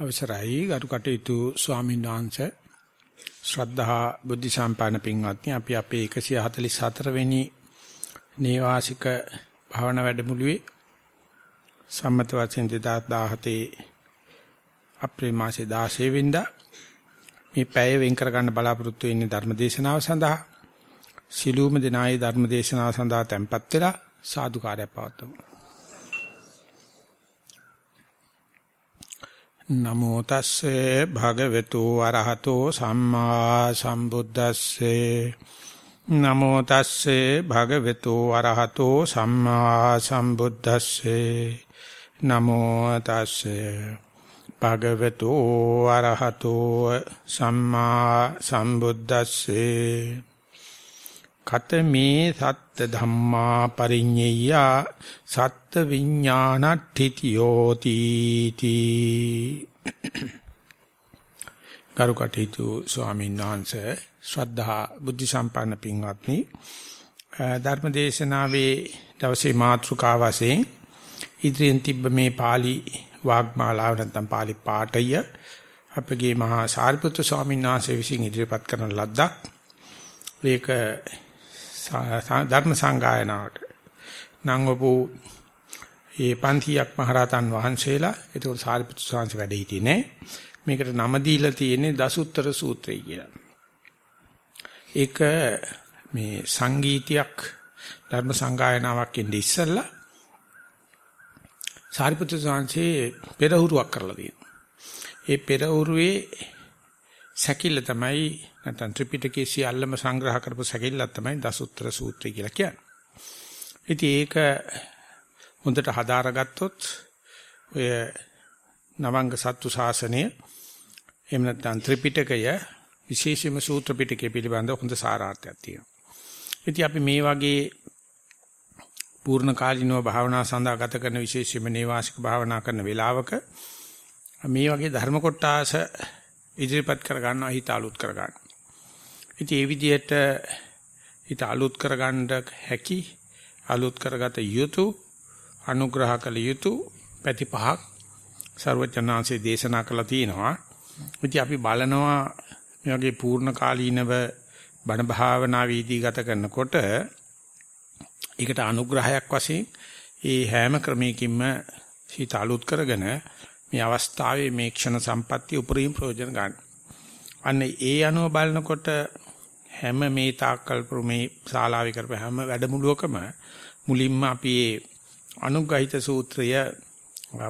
අවසරයි. ගරු කටයුතු ස්වාමීන් වහන්සේ. ශ්‍රද්ධා බුද්ධ සම්පන්න පින්වත්නි අපි අපේ 144 වෙනි නේවාසික භාවනා වැඩමුළුවේ සම්මත වශයෙන් 2017 අප්‍රේල් මාසේ 16 වෙනිදා මේ පැය වෙන් කර ගන්න බලාපොරොත්තු වෙන්නේ ධර්මදේශනාව සඳහා. සිළුම දිනායේ ධර්මදේශනාව සඳහා tempත් වෙලා සාදුකාරයක් පවත්වමු. නමෝ තස්සේ භගවතු වරහතෝ සම්මා සම්බුද්දස්සේ. නමෝ තස්සේ භගවතු වරහතෝ සම්මා සම්බුද්දස්සේ. නමෝ තස්සේ භගවතු වරහතෝ සම්මා සම්බුද්දස්සේ. කතමේ සත්ත ධම්මා පරිඤ්ඤය සත්ත විඥානට්ඨිතියෝති තී කරුකටීතු ස්වාමීන් වහන්සේ ශ්‍රද්ධා බුද්ධ සම්පන්න පින්වත්නි. ධර්මදේශනාවේ දවසේ මාතෘකාව වශයෙන් ඉදිරියෙන් තිබ්බ මේ pāli වාග්මාලාව නැත්නම් pāli පාඨය අපගේ මහා සාරිපුත්‍ර ස්වාමීන් වහන්සේ විසින් ඉදිරිපත් කරන ලද්දක්. ඒක ධර්ම සංගායනාවට. නංගපු ඒ 500ක් මහරහතන් වහන්සේලා ඒක සාරිපුත්‍ර ස්වාමීන් වැඩ හිටියේ නේ මේකට නම දීලා තියෙන්නේ දසුත්තර සූත්‍රය කියලා. ඒක මේ සංගීතයක් ධර්ම සංගායනාවක් ඉඳි ඉස්සල්ලා සාරිපුත්‍ර ස්වාමීන් පෙරහුරුවක් කරලා තියෙනවා. ඒ පෙරහුරුවේ සැකිල්ල තමයි නැත්නම් ත්‍රිපිටකයේ සියල්ලම සංග්‍රහ කරපු සැකිල්ලක් තමයි දසුත්තර සූත්‍රය කියලා කියන්නේ. ඉතින් ඒක හොඳට හදාරගත්තොත් ඔය නවංග සත්තු ශාසනය එහෙම නැත්නම් ත්‍රිපිටකය විශේෂම සූත්‍ර පිටකය පිළිබඳව හොඳ සාරාර්ථයක් තියෙනවා. ඉතින් අපි මේ වගේ පූර්ණ කාලිනව භාවනා සඳහා ගත කරන විශේෂයෙන්ම නේවාසික භාවනා කරන වෙලාවක මේ වගේ ධර්ම කොටාස ඉදිරිපත් කර ගන්නවා හිත අලුත් කර ගන්න. ඉතින් ඒ විදිහට හිත අලුත් කර ගන්න හැකි අලුත් කරගත යුතු අනුග්‍රහ කළ යුතු පැති පහක් ਸਰවඥාන්සේ දේශනා කළා තියෙනවා. ඉතින් අපි බලනවා මේ වගේ පූර්ණ කාලීනව බණ භාවනා වීදී ගත කරනකොට ඒකට අනුග්‍රහයක් වශයෙන් ඒ හැම ක්‍රමයකින්ම හිත අලුත් කරගෙන මේ අවස්ථාවේ මේ ක්ෂණ සම්පත්‍ය උපරිම ප්‍රයෝජන ගන්න. අන්න ඒ අනුව බලනකොට හැම මේ තාක්කල් මේ ශාලාවේ කරපු හැම වැඩමුළුවකම මුලින්ම අපි මේ අනුග්‍රහිත සූත්‍රය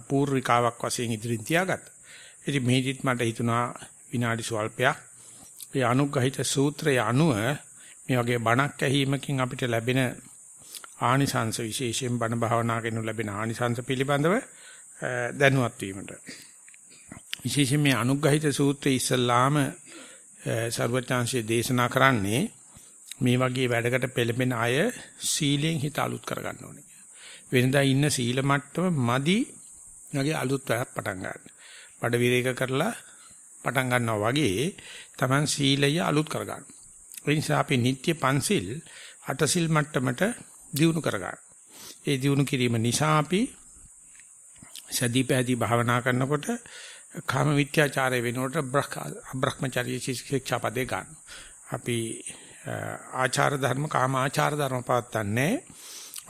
පූර්විකාවක් වශයෙන් ඉදිරින් තියාගත්තා. ඉතින් මේදිත් මට හිතුණා විනාඩි ස්වල්පයක් මේ අනුග්‍රහිත සූත්‍රය අනුව මේ වගේ බණක් ඇහිීමකින් අපිට ලැබෙන ආනිසංස විශේෂයෙන් බණ භාවනා කරනු ලැබෙන ආනිසංස පිළිබඳව දැනුවත් වීමට විශේෂයෙන් මේ අනුග්‍රහිත සූත්‍රයේ ඉස්සල්ලාම සර්වඥාන්සේ දේශනා කරන්නේ මේ වගේ වැඩකට පෙළඹෙන අය සීලෙන් හිත අලුත් කරගන්න ඕනේ. වෙනදා ඉන්න සීල මට්ටම මදි වගේ අලුත් වැඩක් පටන් ගන්න. බඩ විරේක කරලා පටන් ගන්නවා වගේ Taman සීලය අලුත් කරගන්න. ඒ නිසා අපි නිත්‍ය පන්සිල් අටසිල් මට්ටමට දියුණු කරගන්න. ඒ දියුණු කිරීම නිසා අපි සදී පැහැදී භාවනා කරනකොට කාම විත්‍යාචාරය වෙනකොට බ්‍රහ්මචර්ය ශික්ෂා පදේ ගන්න. අපි ආචාර ධර්ම කාම ආචාර ධර්ම පවත්තන්නේ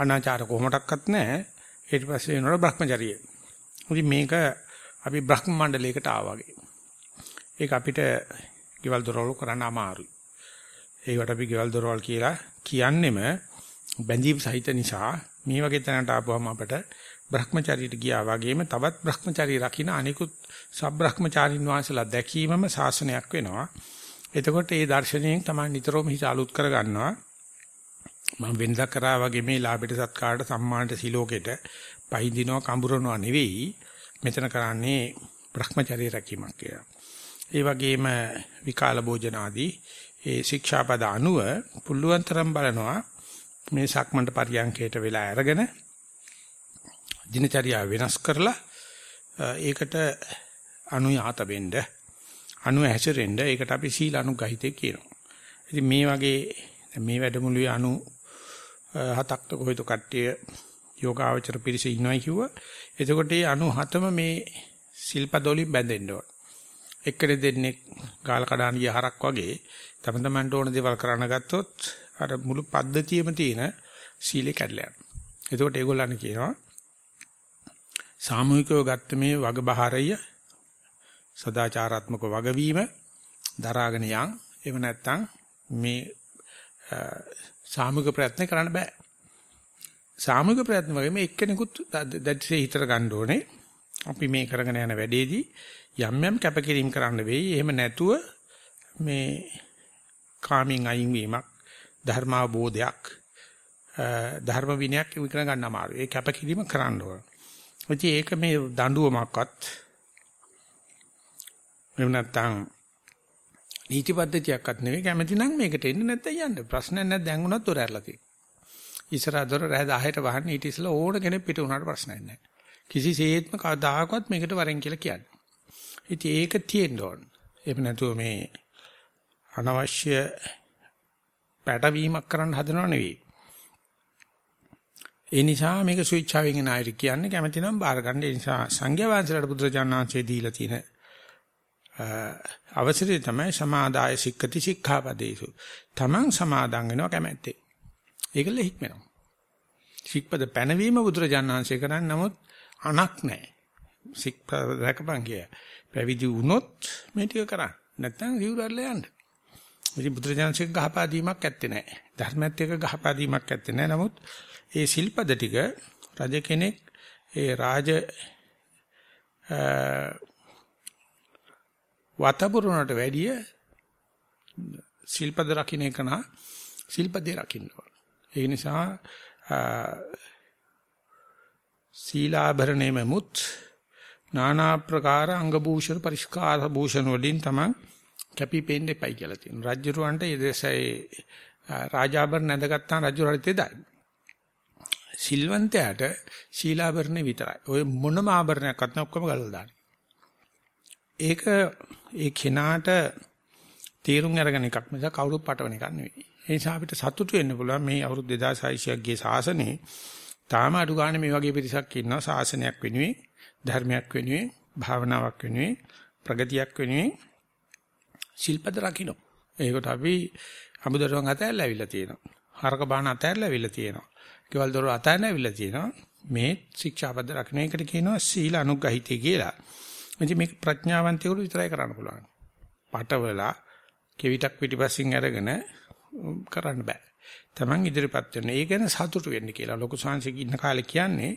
අනාචාර කොහොමඩක්වත් නැහැ. ඊට පස්සේ වෙනකොට බ්‍රහ්මචර්යය. ඉතින් මේක අපි බ්‍රහ්ම මණ්ඩලයකට ආවා වගේ. ඒක අපිට ගෙවල් දොරවල් කරන්න අමාරුයි. ඒකට අපි ගෙවල් දොරවල් කියලා කියන්නෙම බැඳීම් සහිත නිසා මේ වගේ තැනට ආපුවම අපට Brahmachariයට ගියා වගේම තවත් Brahmachari රකින්න අනිකුත් සබ්‍රහ්මචාරින් වහන්සේලා දැකීමම ශාසනයක් වෙනවා. එතකොට ඒ දර්ශනයෙන් තමයි නිතරම හිත අලුත් කර ගන්නවා. මම වෙනදා කරා වගේ මේ ලාභයට සත්කාරට සම්මානට සිලෝකෙට පහඳිනවා කඹරනවා නෙවෙයි. මෙතන කරන්නේ Brahmachari රැකීමක් කියලා. ඒ වගේම විකාල භෝජන ආදී ඒ ශික්ෂාපද අනුව පුල්ලුවන් තරම් බලනවා මේ සක්මන්ට පරියන්කයට වෙලා අරගෙන දිනචරියා වෙනස් කරලා ඒකට අනුයාත වෙන්න අනු හැසිරෙන්න ඒකට අපි සීල අනුගහිතේ කියනවා. ඉතින් මේ වගේ මේ වැඩමුළුවේ අනු හතක්ක කොහෙද කට්ටිය යෝගාවචර පිරිස ඉන්නවයි කිව්වා. එතකොට මේ අනු හතම මේ සිල්පද වලින් බැඳෙන්න ඕන. එක්කෙනෙක් දෙන්නේ ගාල කඩාන ගිය හරක් වගේ තම තමන්ට ඕන දේවල් කරන්න ගත්තොත් අර මුළු පද්ධතියෙම තියෙන සීලේ කැඩලා යනවා. එතකොට ඒගොල්ලන් කියනවා සාමූහිකව ගත්ත මේ වගබහාරය සදාචාරාත්මක වගවීම දරාගෙන යන් එහෙම නැත්නම් මේ සාමූහික ප්‍රයත්න කරන්න බෑ. සාමූහික ප්‍රයත්න වගේම එක්කෙනෙකුත් දැඩිසේ හිතට ගන්න ඕනේ. අපි මේ කරගෙන යන වැඩේදී යම් යම් කැපකිරීම කරන්න වෙයි. එහෙම නැතුව මේ කාමෙන් අයින් වීමක් ධර්මාවබෝධයක් ධර්ම විනයක් විකර ගන්න අමාරුයි. ඒ කැපකිරීම කරන්න ඕන. ඉතින් ඒක මේ දඬුවමක්වත් එහෙම නැත්නම් නීති පද්ධතියක්වත් නෙවෙයි කැමති නම් මේකට එන්න නැත්නම් යන්න. ප්‍රශ්නයක් නැත්නම් දැන් උනත් දොර ඇරලා තියෙනවා. ඉස්සරහ දොර රෑ 10ට වහන්න ඊට ඉස්සෙල්ලා ඕන කෙනෙක් පිට වුණාට ප්‍රශ්නයක් නැහැ. කිසිසේත්ම කවදාකවත් මේකට වරෙන් කියලා කියන්නේ. ඉතින් ඒක තියෙන්න ඕන. එහෙම නැතුව මේ අනවශ්‍ය පැටවීමක් කරන්න හදනව නෙවෙයි. ඒ නිසා මේක ස්විච්චාවෙන් එන අය කියන්නේ කැමති නම් බාර ගන්න. ඒ නිසා සංඝයා වහන්සේලාට බුදුරජාණන් වහන්සේ දීලා තියෙන අවසරය තමයි සමාදාය සික්කති සික්ඛාපදේසු. Taman සමාදන් වෙනවා කැමැත්තේ. ඒකල හික්මනවා. සික්පද පැනවීම බුදුරජාණන් වහන්සේ කරන්නේ නමුත් අනක් නැහැ. සික්පද රැකපන් කිය. පැවිදි වුණොත් මේ ටික කරන්න. නැත්නම් සිවුරල්ල යන්න. ඉතින් බුදුරජාණන්සේ ගහපා දීමක් ඇත්තේ නැහැ. ධර්මයත් එක්ක ගහපා දීමක් ඇත්තේ නැහැ. නමුත් ඒ සිල්පද ටික රජ කෙනෙක් ඒ රාජ වතපුරුණට වැඩිය සිල්පද රකින්න එක නා සිල්පදේ රකින්න ඕන. ඒ නිසා සීලාභරණේම මුත් নানা ප්‍රකාර අංග භූෂණ පරිස්කාර භූෂණ වලින් තමයි කැපිපෙන්න එපයි කියලා තියෙනවා. රජුරවන්ට ඒ දේශයේ රාජාභරණ නැඳගත්තාම රජුරට තෙදයි. සිල්වන්තයාට ශීලාභරණේ විතරයි. ඔය මොනම ආභරණයක්වත් නැ ඔක්කොම ගලවලා දාන්න. ඒක ඒ කෙනාට තීරුම් අරගෙන එකක් මිස කවුරුත් පටවන එකක් නෙවෙයි. ඒ නිසා අපිට සතුටු වෙන්න පුළුවන් මේ අවුරුදු 2600ක් ගේ සාසනේ තාම අඩු ගන්න මේ වගේ පිරිසක් ඉන්නවා සාසනයක් වෙනුවෙන් ධර්මයක් වෙනුවෙන් භාවනාවක් වෙනුවෙන් ප්‍රගතියක් වෙනුවෙන් ශිල්පද රකින්න. ඒකට අපි අමුදරුවන් අතහැරලා ඇවිල්ලා තියෙනවා. හරක බාන අතහැරලා ඇවිල්ලා තියෙනවා. කෙවල් දොර අතහැරලා ඇවිල්ලා තියෙනවා. මේ ශික්ෂාපද රකින්න එකට කියනවා සීල අනුග්‍රහිතය කියලා. ඉතින් මේක ප්‍රඥාවන්තයෙකුට විතරයි කරන්න පුළුවන්. පටවලා කෙවිතක් පිටිපස්සෙන් අරගෙන කරන්න බෑ. Taman ඉදිරිපත් වෙන. ඒ ගැන සතුටු වෙන්න කියලා ලොකු සංසික ඉන්න කාලේ කියන්නේ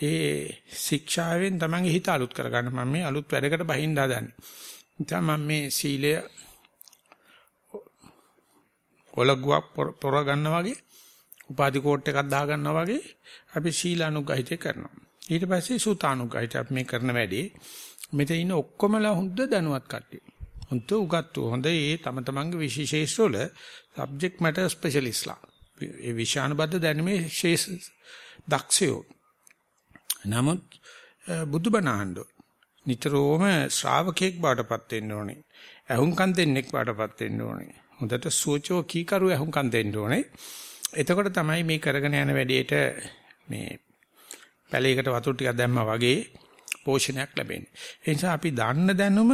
ඒ ශික්ෂාවෙන් Tamanගේ හිත අලුත් කරගන්න මම මේ අලුත් වැඩකට බහින්න හදන්නේ. ඉතින් මම මේ සීලය ඔලගුවක් පොර ගන්නවා වගේ උපාධි කෝට් එකක් දා ගන්නවා වගේ අපි සීලානුගහිතය කරනවා. ඊට පස්සේ සූතානුගහිතය අපි මේ කරන වැඩේ මෙතන ඉන්න ඔක්කොමලා හොඳ දැනුවත් කට්ටිය. හොඳ උගත්තු හොඳ ඒ තම තමන්ගේ විශේෂ වල subject matter specialistලා. ඒ විෂානුබද්ධ දැනුමේ ශේෂ දක්ෂයෝ. නමුත් බුදුබණ අහන්න නිතරම ශ්‍රාවකෙක් බාටපත් වෙන්න ඕනේ. අහුම්කම් දෙන්නෙක් බාටපත් වෙන්න ඕනේ. හොඳට සෝචෝ කීකරු අහුම්කම් දෙන්න ඕනේ. එතකොට තමයි මේ කරගෙන යන වැඩේට මේ පැලයකට වතුර ටිකක් දැම්මා වගේ පෝෂණයක් ලැබෙන්නේ. ඒ නිසා අපි දන්න දැනුම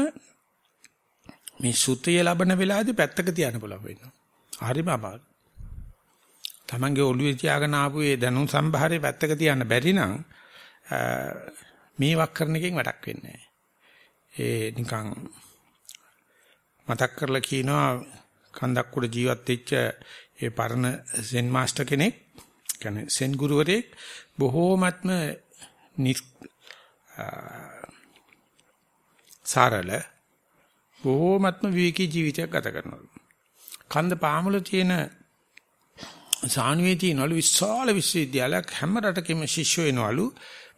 මේ සුත්‍යය ලබන වෙලාවේදී පැත්තක තියන්න පුළුවන් වෙනවා. හරිම අමාරු. Tamange ඔළුවේ තියාගෙන ආපු ඒ දැනුම් සම්භාරය පැත්තක තියන්න බැරි නම් මේ වක් කරන එකෙන් වැඩක් වෙන්නේ ඒ නිකන් මතක් කරලා කියනවා කන්දක් උඩ ජීවත් වෙච්ච ඒ පරණ සෙන් මාස්ටර් කෙනෙක් කියන්නේ සෙන් ගුරුවරයෙක් බොහෝමත්ම සරල බොහෝමත්ම විවේකී ජීවිතයක් ගත කරනවා. කන්ද පාමුල තියෙන සානුවේ තියෙනවලු විශාල විශ්වවිද්‍යාලයක් හැම රටකෙම ශිෂ්‍යෝ එනවලු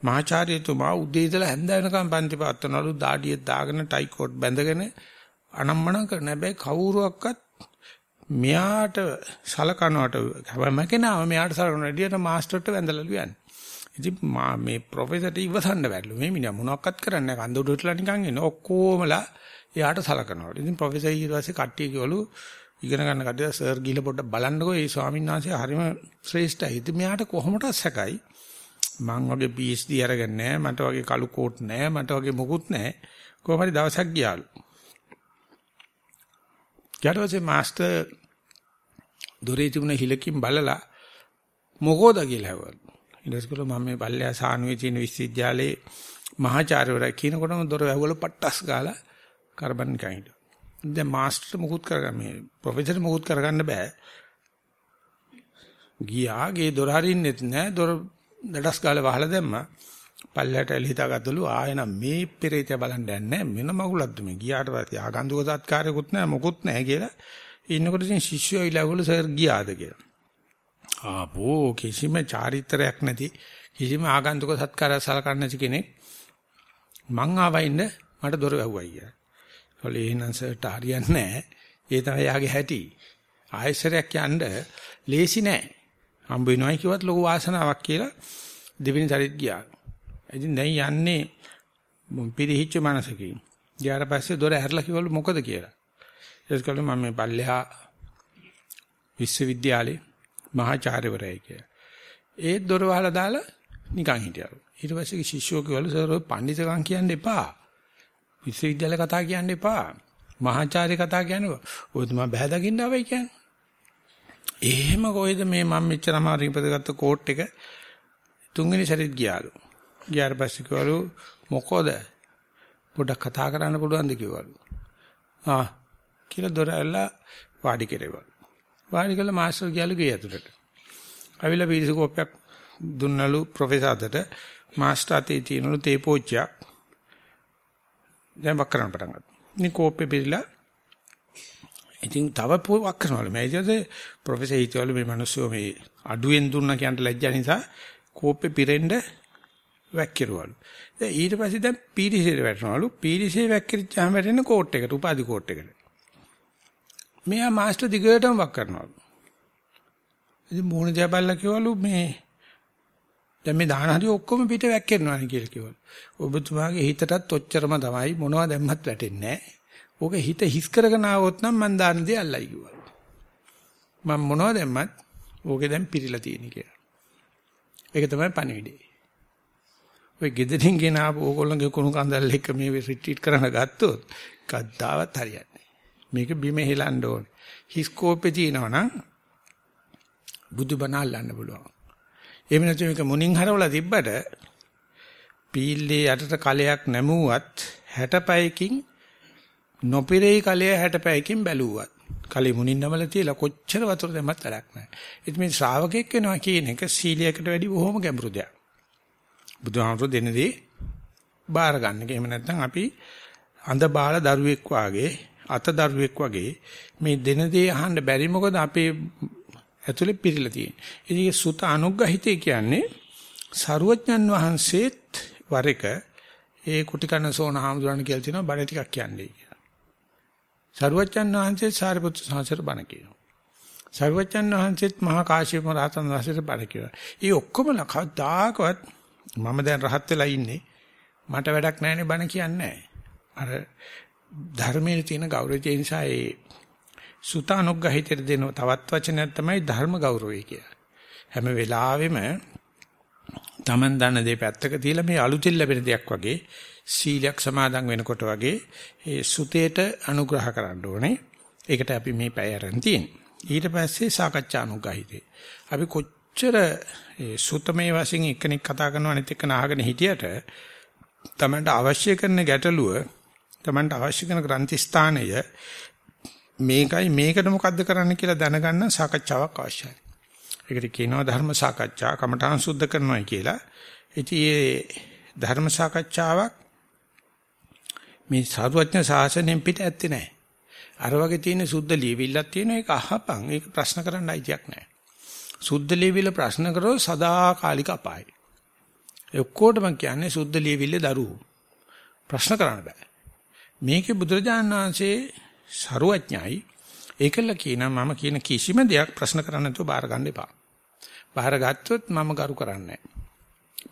මහාචාර්යතුමා උදේ ඉඳලා හැන්ද වෙනකම් පන්ති පාත්වනවලු දාඩිය දාගෙන ටයි කෝට් බැඳගෙන අනම්මනම් කරන හැබැයි කවුරුවක්වත් මෙයාට සලකනවට හැම කෙනාම මෙයාට සලකන වැඩියට මාස්ටර්ට වැඳලා ලියන්නේ. ඉතින් මේ ප්‍රොෆෙසර්ට ඉවසන්න බැරිලු. මේ මිනිහා මොනවක්වත් කරන්නේ නැහැ. කන්ද උඩටලා නිකන් එන ඔක්කොමලා එයාට සලකනවා. ඉතින් ප්‍රොෆෙසර් ඊට පස්සේ කට්ටිය කිව්වලු ඉගෙන ගන්න කට්ටිය සර් ගිහලා පොඩ්ඩක් බලන්නකෝ මේ ස්වාමීන් වහන්සේ හරිම ශ්‍රේෂ්ඨයි. ඉතින් මෙයාට කොහොමද සැකයි? මං වගේ PhD අරගෙන නැහැ මට වගේ කළු කෝට් නැහැ මට වගේ මොකුත් නැහැ කොහොම හරි දවසක් ගියාලු ඊට මාස්ටර් දොරේ තිබුණ හිලකින් බලලා මොකෝද කියලා ඇහුවා ඊට පස්සේ මම මේ පල්ලෙහා සානුවේ තියෙන විශ්වවිද්‍යාලයේ මහාචාර්යවරයා කියනකොටම දොර වැහුවල පට්ටස් ගාලා කරබන් නිකන් හිටියා. දැන් මාස්ටර් මුකුත් කරගන්න මේ ප්‍රොෆෙසර් මුකුත් කරගන්න බෑ. ගියාගේ දොර හරින්නෙත් නෑ දොර දඩස් ගාලා වහලා දැම්මා. පල්ලයට එළ හිතාගත්තලු ආයෙනම් මේ පෙරේතය බලන්න යන්නේ මෙන්න මගුලක්ද මේ ගියාට පස්සේ ආගන්තුක සත්කාරයක්වත් නෑ මොකුත් නෑ කියලා ඉන්නකොට ඉතින් ශිෂ්‍යයෝ ඉලවල සර් ගියාද කියලා ආපෝ කිසිම චාරිත්‍රයක් නැති කිසිම ආගන්තුක සත්කාරයක් සලකන්නේ නැති කෙනෙක් මං ආවයින්ද මට දොර වැහුවා අයියා. ඒකල එහෙනම් සර්ට හරියන්නේ නැහැ. ඒ තමයි යාගේ හැටි. ආයෙසරයක් යන්න ලේසි නෑ. හම්බ වෙනවයි කිව්වත් ලොකු වාසනාවක් කියලා දෙවෙනි සැරේත් ගියා. ඉතින් දැන් යන්නේ පිරිහිච්ච මනසකින්. ගියාට පස්සේ දොර ඇරලා කිව්වලු මොකද කියලා. ඒකවල මම මේ පල්ලෙහා විශ්වවිද්‍යාලේ මහාචාර්යවරයයි කියලා. ඒත් දොර වහලා දාලා නිකන් හිටියලු. ඊට පස්සේ ශිෂ්‍යෝ කිව්වලු සර් ඔය පඬිතුකම් කියන්න එපා. විශ්වවිද්‍යාල කතා කියන්න එපා. මහාචාර්ය කතා කියන්නේ ඔය තමයි බහැ දකින්න ආවයි කියන්නේ. එහෙම කොයිද මේ මම මෙච්චර අමාරු ඉපදගත්ත කෝට් එක තුන්වෙනි සැරේත් ගියාලු. ගියාට පස්සේ කිව්වලු මොකෝද? පොඩ්ඩක් කතා කරන්න පුළුවන්ද කිව්වලු. ආ කියලා දොර ඇල්ලා වාඩි කෙරේවලු. වාඩි කළ මාස්ටර් ගියලු ගේ ඇතුළට. අවිල පිරිසකෝපයක් දුන්නලු ප්‍රොෆෙසර් අතට මාස්ටර් අතේ තියෙනලු තේ පෝච්චියක්. දැන් වක් කරන්න පටන් ගත්තා. ඉතින් කෝප්පේ පිළිලා ඉතින් තව වක් කරනවලු. මේ ඉතින් ප්‍රොෆෙසර් හිතවලු මේ මිනිස්සු මේ අඩුවෙන් දුන්නා කියන්න ලැජ්ජා නිසා කෝප්පේ පිරෙන්න වැක්කිරුවලු. දැන් ඊට පස්සේ දැන් පීරිසෙට වැටෙනවලු. පීරිසේ වැක්කිරිච්චාම වැටෙන කෝට් එකට, උපාධි කෝට් එකට. මෙයා මාස්ටර් දිගටම වක් කරනවා. ඉතින් මොහොන දිහා බලලා කිව්වලු මේ දැන් මේ දාන හරි ඔක්කොම පිට වැක්කෙනවා නේ කියලා කිව්වලු. ඔබතුමාගේ හිතටත් ඔච්චරම තමයි මොනවද දැම්මත් වැටෙන්නේ නැහැ. ඕක හිත හිස් කරගෙන ආවොත් නම් මං දාන දේ අල්ලයි කිව්වලු. මම මොනවද දැම්මත් ඕකේ දැන් පිරීලා තියෙන කියලා. ඒක තමයි පණිවිඩය. ඔය ගෙදරින් ගෙන ආපු ඕගොල්ලන්ගේ කුණු කන්දල් එක්ක මේ රිට්‍රීට් කරන්න ගත්තොත් කද්දාවත් හරියන්නේ මේක බිම හෙලන්න ඕනේ. හිස්කෝපේ තියෙනවනම් බුදුබණ අල්ලන්න පුළුවන්. එහෙම නැත්නම් මේක මුණින් හරවලා තිබ්බට පීල්ලේ යටට කලයක් නැමුවත් 60පයකින් නොපිරෙයි කලය 60පයකින් බැලුවත් කලෙ මුණින් නමල තියලා කොච්චර වතුර දැම්මත් වැඩක් නැහැ. ඒත් මේ ශ්‍රාවකෙක් වෙනවා කියන එක සීලයකට වැඩි බොහොම ගැඹුරු දෙයක්. බුදුහාමුදුරු දෙනදී බාර ගන්න එක. එහෙම නැත්නම් අපි අඳ බාල දරුවෙක් වාගේ අත දරුවෙක් වගේ මේ දෙන දේ අහන්න බැරි මොකද අපේ ඇතුලේ පිරීලා තියෙන්නේ. ඉතින් සුත අනුග්‍රහිතය කියන්නේ සරුවඥන් වහන්සේත් වර එක ඒ කුටිකන සෝන හාමුදුරන් කියලා තියෙනවා බණ ටිකක් කියන්නේ කියලා. සරුවඥන් වහන්සේ සාරිපුත්‍ර සාසර බණ කියනවා. සරුවඥන් වහන්සේත් මහා කාශ්‍යප රහතන් වහන්සේට බණ කියනවා. ඒ ඔක්කොම කවදාකවත් මම දැන් රහත් වෙලා ඉන්නේ මට වැඩක් නැහැ නේ බණ කියන්නේ අර ධර්මයේ තියෙන ගෞරවය නිසා ඒ සුතානුග්‍රහිතට දෙන තවත් වචනයක් තමයි ධර්ම ගෞරවය කියලා. හැම වෙලාවෙම Taman දන්න දේ පැත්තක තියලා මේ අලුතින් ලැබෙන දෙයක් වගේ සීලයක් සමාදන් වෙනකොට වගේ ඒ සුතේට අනුග්‍රහ කරන්න ඕනේ. ඒකට අපි මේ පැය අරන් තියෙන්නේ. ඊට පස්සේ සාකච්ඡා අනුග්‍රහිතේ. අපි කොච්චර ඒ සුතමේ වශයෙන් එක්කෙනෙක් කතා කරනවා අනිත් එක්කන අහගෙන හිටියට Tamanට අවශ්‍ය කරන ගැටලුව Tamanට අවශ්‍ය කරන ග්‍රන්ථි ස්ථානය මේකයි මේකට මොකද්ද කරන්න කියලා දැනගන්න සාකච්ඡාවක් අවශ්‍යයි. ඒකට කියනවා ධර්ම සාකච්ඡා කමඨාන් සුද්ධ කරනවා කියලා. ඉතින් මේ ධර්ම සාකච්ඡාවක් මේ සාරවත්න ශාසනයෙන් පිට ඇත්තේ නැහැ. අර වගේ තියෙන සුද්ධ ලියවිල්ලක් තියෙන එක අහපන්. ඒක ප්‍රශ්න කරන්න අයිතියක් නැහැ. සුද්ධ ලියවිල්ල ප්‍රශ්න කරෝ සදාකාලික අපායයි. ඒ ඔක්කොටම කියන්නේ සුද්ධ ලියවිල්ල දරුවෝ. ප්‍රශ්න කරන්න බෑ. මේකේ බුදුරජාණන් වහන්සේ ਸਰුවඥයි ඒකල කියනවා මම කියන කිසිම දෙයක් ප්‍රශ්න කරන්න නැතුව බාර ගන්න එපා. බාර ගත්තොත් මම ගරු කරන්නේ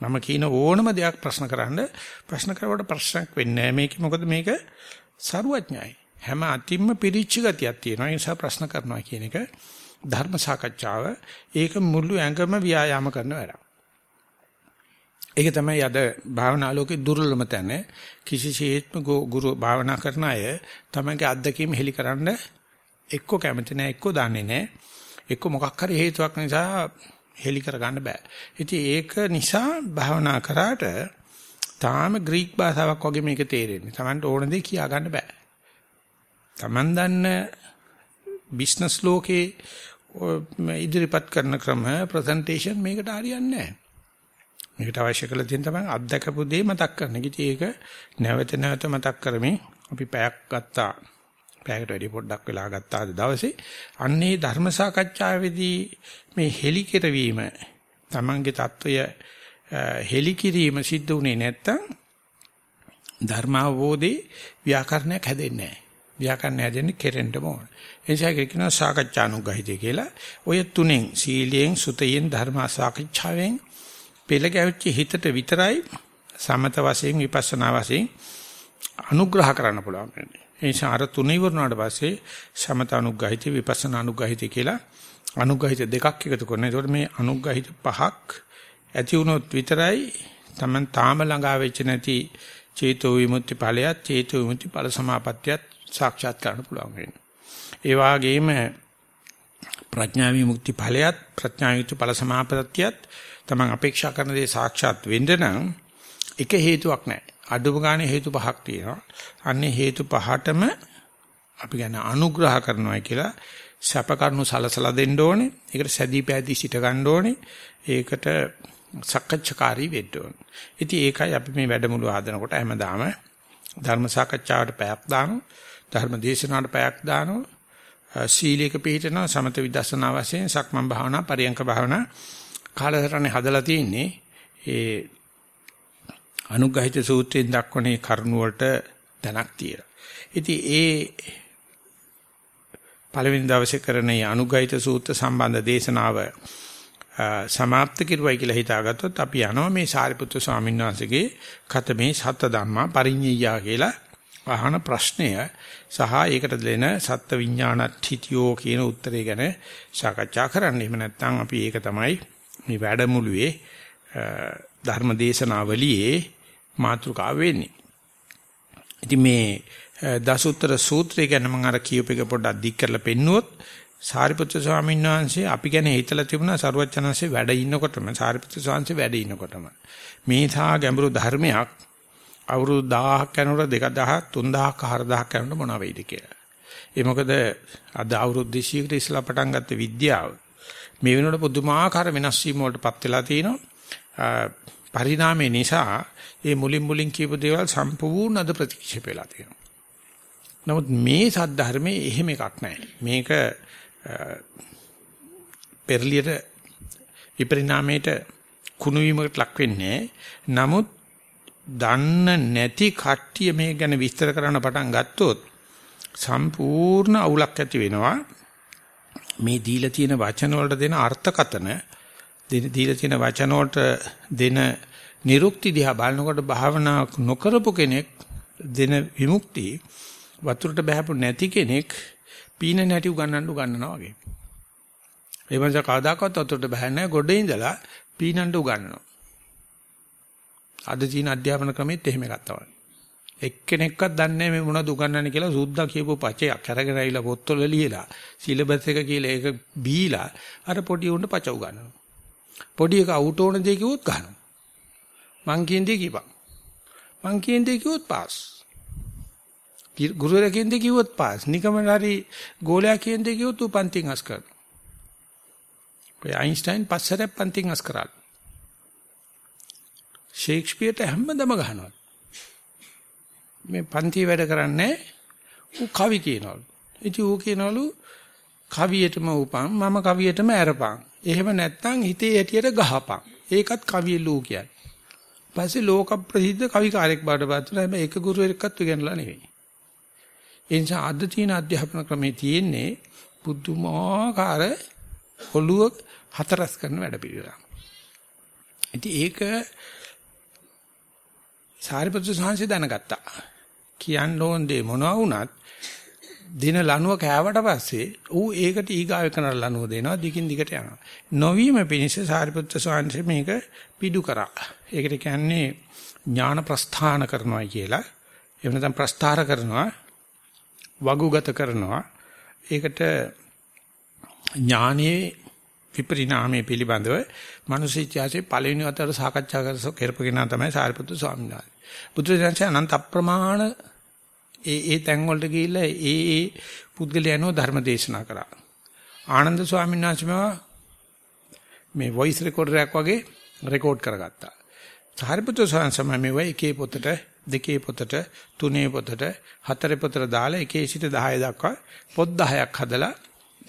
මම කියන ඕනම දෙයක් ප්‍රශ්න කරන්න ප්‍රශ්න කරවට ප්‍රශ්නක් වෙන්නේ නැහැ මොකද මේක ਸਰුවඥයි. හැම අතිම්ම පිරිච්ච ගතියක් තියෙනවා. ඒ නිසා ප්‍රශ්න කරනවා කියන එක ධර්ම සාකච්ඡාව ඒක මුළු ඇඟම ව්‍යායාම කරන වැඩක්. ඒක තමයි අද භාවනා ලෝකේ දුර්ලභම තැන. කිසිසේත්ම ගුරු භාවනා කරන අය තමයිගේ අත්දැකීම් හෙලිකරන්න එක්ක කැමති නැහැ එක්ක දන්නේ නැහැ. එක්ක මොකක් හරි හේතුවක් නිසා හෙලි කරගන්න බෑ. ඉතින් ඒක නිසා භාවනා කරාට තාම ග්‍රීක භාෂාවක් වගේ මේක තේරෙන්නේ. Tamanට ඕන දේ කියා ගන්න බෑ. Taman දන්න බිස්නස් ලෝකේ ඉදිරිපත් කරන ක්‍රම ප්‍රසන්ටේෂන් මේකට හරියන්නේ නැහැ. මේකට අවශ්‍ය කරලා තියෙන තමයි අත්දකපු දේ මතක් කරන. ඉතින් ඒක නැවත නැවත මතක් කරමින් අපි පැයක් ගත්තා. පැයකට වැඩි පොඩ්ඩක් වෙලා ගත්තා අද දවසේ. අන්නේ ධර්ම සාකච්ඡාවේදී මේ හෙලිකිරීම තමන්ගේ தত্ত্বය හෙලිකිරීම සිද්ධ වුණේ නැත්තම් ධර්මාවෝදී ව්‍යාකරණයක් හැදෙන්නේ නැහැ. ව්‍යාකරණ හැදෙන්නේ කෙරෙන්නම ඕන. එනිසා කියනවා සාකච්ඡානුගහිතය කියලා. ඔය තුනෙන් සීලයෙන් සුතයෙන් ධර්ම සාකච්ඡාවෙන් පෙළ ගැවිච්ච හිතට විතරයි සමත වශයෙන් විපස්සනා වශයෙන් අනුග්‍රහ කරන්න පුළුවන් වෙන්නේ. ඒ නිසා අර තුන ඉවරනාට පස්සේ සමත අනුග්‍රහිත විපස්සනා අනුග්‍රහිත කියලා අනුග්‍රහිත දෙකක් එකතු කරනවා. ඒකට මේ අනුග්‍රහිත පහක් ඇති වුණොත් විතරයි Taman තාම ළඟා වෙච්ච නැති චේතෝ විමුක්ති ඵලයත් චේතෝ විමුක්ති ඵල සමාපත්තියත් සාක්ෂාත් කරන්න පුළුවන් වෙන්නේ. ඒ වගේම ප්‍රඥා විමුක්ති ඵලයත් ප්‍රඥා විමුක්ති ඵල සමාපත්තියත් Taman අපේක්ෂා කරන දේ සාක්ෂාත් වෙන්න නම් එක හේතුවක් නැහැ. අඩුම ගානේ හේතු පහක් තියෙනවා. අන්නේ හේතු පහටම අපි කියන අනුග්‍රහ කරනවා කියලා සැප කරුණු සලසලා දෙන්න ඕනේ. ඒකට සැදී පැදී සිට ගන්න ඕනේ. ඒකට සක්කච්ඡකාරී වෙන්න ඕනේ. ඉතින් ඒකයි අපි මේ වැඩමුළු ආදනකොට හැමදාම ධර්ම සාකච්ඡාවට පැයක් දානවා. ධර්ම දේශනාවට පැයක් දානවා. සීලයක පිළිපිටනවා සමත විදර්ශනා වශයෙන් සක්මන් භාවනා පරියංක භාවනා කාලසටහනේ හදලා තියෙන්නේ. ඒ අනුග්‍රහිත සූත්‍රයෙන් දක්වන කරුණ වලට දැනක් තියෙනවා. ඉතින් ඒ පළවෙනි දවසේ කරන මේ අනුග්‍රහිත සූත්‍ර සම්බන්ධ දේශනාව සමාප්ත කිරුවයි කියලා හිතාගත්තොත් අපි යනවා මේ සාරිපුත්‍ර ස්වාමීන් වහන්සේගේ කතමේ සත්‍ය ධම්මා පරිඤ්ඤය කියලා අහන ප්‍රශ්නය සහ ඒකට දෙන සත්ත්ව විඥානත්ථිතියෝ කියන උත්තරය ගැන සාකච්ඡා කරන්න. එහෙම නැත්නම් අපි ඒක තමයි මේ වැඩමුළුවේ ධර්ම දේශනාවලියේ මාතෘකාව වෙන්නේ. ඉතින් මේ දසුත්තර සූත්‍රය ගැන මම අර කියූප එක පොඩ්ඩක් දික් කරලා පෙන්නුවොත් සාරිපුත්‍ර ස්වාමීන් වහන්සේ අපි ගැන හිතලා තිබුණා සරුවචනන්සේ වැඩ ඉන්නකොටම සාරිපුත්‍ර ස්වාමීන් වැඩ ඉන්නකොටම මේ සා ගැඹුරු ධර්මයක් අවුරුදු 1000ක් යනකොට 2000 3000ක් 4000ක් යනකොට මොනවා වෙයිද කියලා. ඒ මොකද අද අවුරුදු 200කට ඉස්සලා පටන් ගත්ත විද්‍යාව මේ වෙනකොට පුදුමාකාර වෙනස් වීම වලටපත් වෙලා තිනවා. පරිණාමය නිසා ඒ මුලින් මුලින් කියපු දේවල් සම්පූර්ණ අද ප්‍රතික්ෂේප වෙලා තියෙනවා. නමුත් මේ සද්ධර්මයේ එහෙම එකක් නැහැ. මේක පෙරලියට විපරිණාමයට කුණු වීමකට ලක් වෙන්නේ. නමුත් දන්න නැති කට්ටිය මේ ගැන විස්තර කරන්න පටන් ගත්තොත් සම්පූර්ණ අවුලක් ඇති වෙනවා. මේ දීලා තියෙන වචන වලට දෙන අර්ථකතන දීලා තියෙන වචන වලට දෙන නිරුක්ති දිහා බලනකොට භාවනා නොකරපු කෙනෙක් දෙන විමුක්ති වතුරට බහැපු නැති කෙනෙක් පීන නැටි උගන්නන්න උගන්නනවා වගේ. ඒ වන්ස කවදාකවත් වතුරට බහැන්නේ නැහැ ගොඩේ ඉඳලා පීනන්න උගන්නනවා. අද තියෙන අධ්‍යාපන ක්‍රමෙත් එහෙම එකක් තමයි. එක්කෙනෙක්වත් දන්නේ මේ මොනවද උගන්වන්නේ කියලා සුද්දා කියපු පචයක් අරගෙන ආවිලා පොත්වල ලියලා සිලබස් එක කියලා ඒක බීලා අර පොඩි උන්ට පච උගන්වනවා. පොඩි එක අවුට් ඕන දෙයක් කිව්වොත් ගන්නවා. මං කියන දේ කියපන්. මං කියන දේ කිව්වොත් පාස්. ගුරුවරයා කියන දේ කිව්වොත් පාස්. නිකමන හරි ගෝලයා කියන දේ කිව්වොත් ඌ පන්තින් අස් කරනවා. ඔය අයින්ස්ටයින් පස්සරක් පන්තින් අස් කරා. ෂේක්ස්පියර්ට හැමදම ගහනවා. මේ පන්ති වැඩ කරන්නේ ඌ කවි කියනවලු. ඉතින් ඌ කියනවලු කවියටම උපන් මම කවියටම ඇරපන්. එහෙම නැත්නම් හිතේ හැටියට ගහපන්. ඒකත් කවිය ලෝ කියන්නේ. පස්සේ ලෝක ප්‍රසිද්ධ කවිකාරයෙක් බාටපත් වුණා. හැබැයි එක ගුරුවරයෙක්වත් උගන්වලා නෙවෙයි. ඒ නිසා අද තියෙන අධ්‍යාපන ක්‍රමේ තියෙන්නේ පුදුමාකාර ඔළුව හතරස් කරන වැඩ පිළිවෙලක්. ඉතින් ඒක සාරිපුත්‍ර සාංශය දැනගත්තා. කියන්න ඕන දේ මොනවා වුණත් දින ලනුව කෑවට පස්සේ ඌ ඒකට ඊගාව කරන ලනුව දෙනවා දිගින් දිගට යනවා. නොවීම පිණිස සාරිපුත්‍ර ස්වාමීන් මේක පිටු කරා. ඒකට කියන්නේ ඥාන ප්‍රස්ථාන කරනවා කියලා. එහෙම නැත්නම් ප්‍රස්ථාර කරනවා වගුගත කරනවා. ඒකට ඥානයේ විපරිණාමයේ පිළිබඳව මිනිස් ඉතිහාසයේ පළවෙනි වතාවට සාකච්ඡා කරපගෙන තමයි සාරිපුත්‍ර ස්වාමීන් වහන්සේ. බුදුරජාණන් අනන්ත අප්‍රමාණ ඒ ඒ තැන් වලට ගිහිල්ලා ඒ ඒ පුද්ගලයන්ව ධර්ම දේශනා කරා. ආනන්ද ස්වාමීන් වහන්සේම මේ වොයිස් රෙකෝඩරයක් වගේ රෙකෝඩ් කරගත්තා. සාරිපුත්‍ර ස්වාමීන් වහන්සේ මේ එකේ පොතට දෙකේ පොතට තුනේ පොතට හතරේ පොතට දාලා එකේ සිට 10 දක්වා පොත් 10ක් හදලා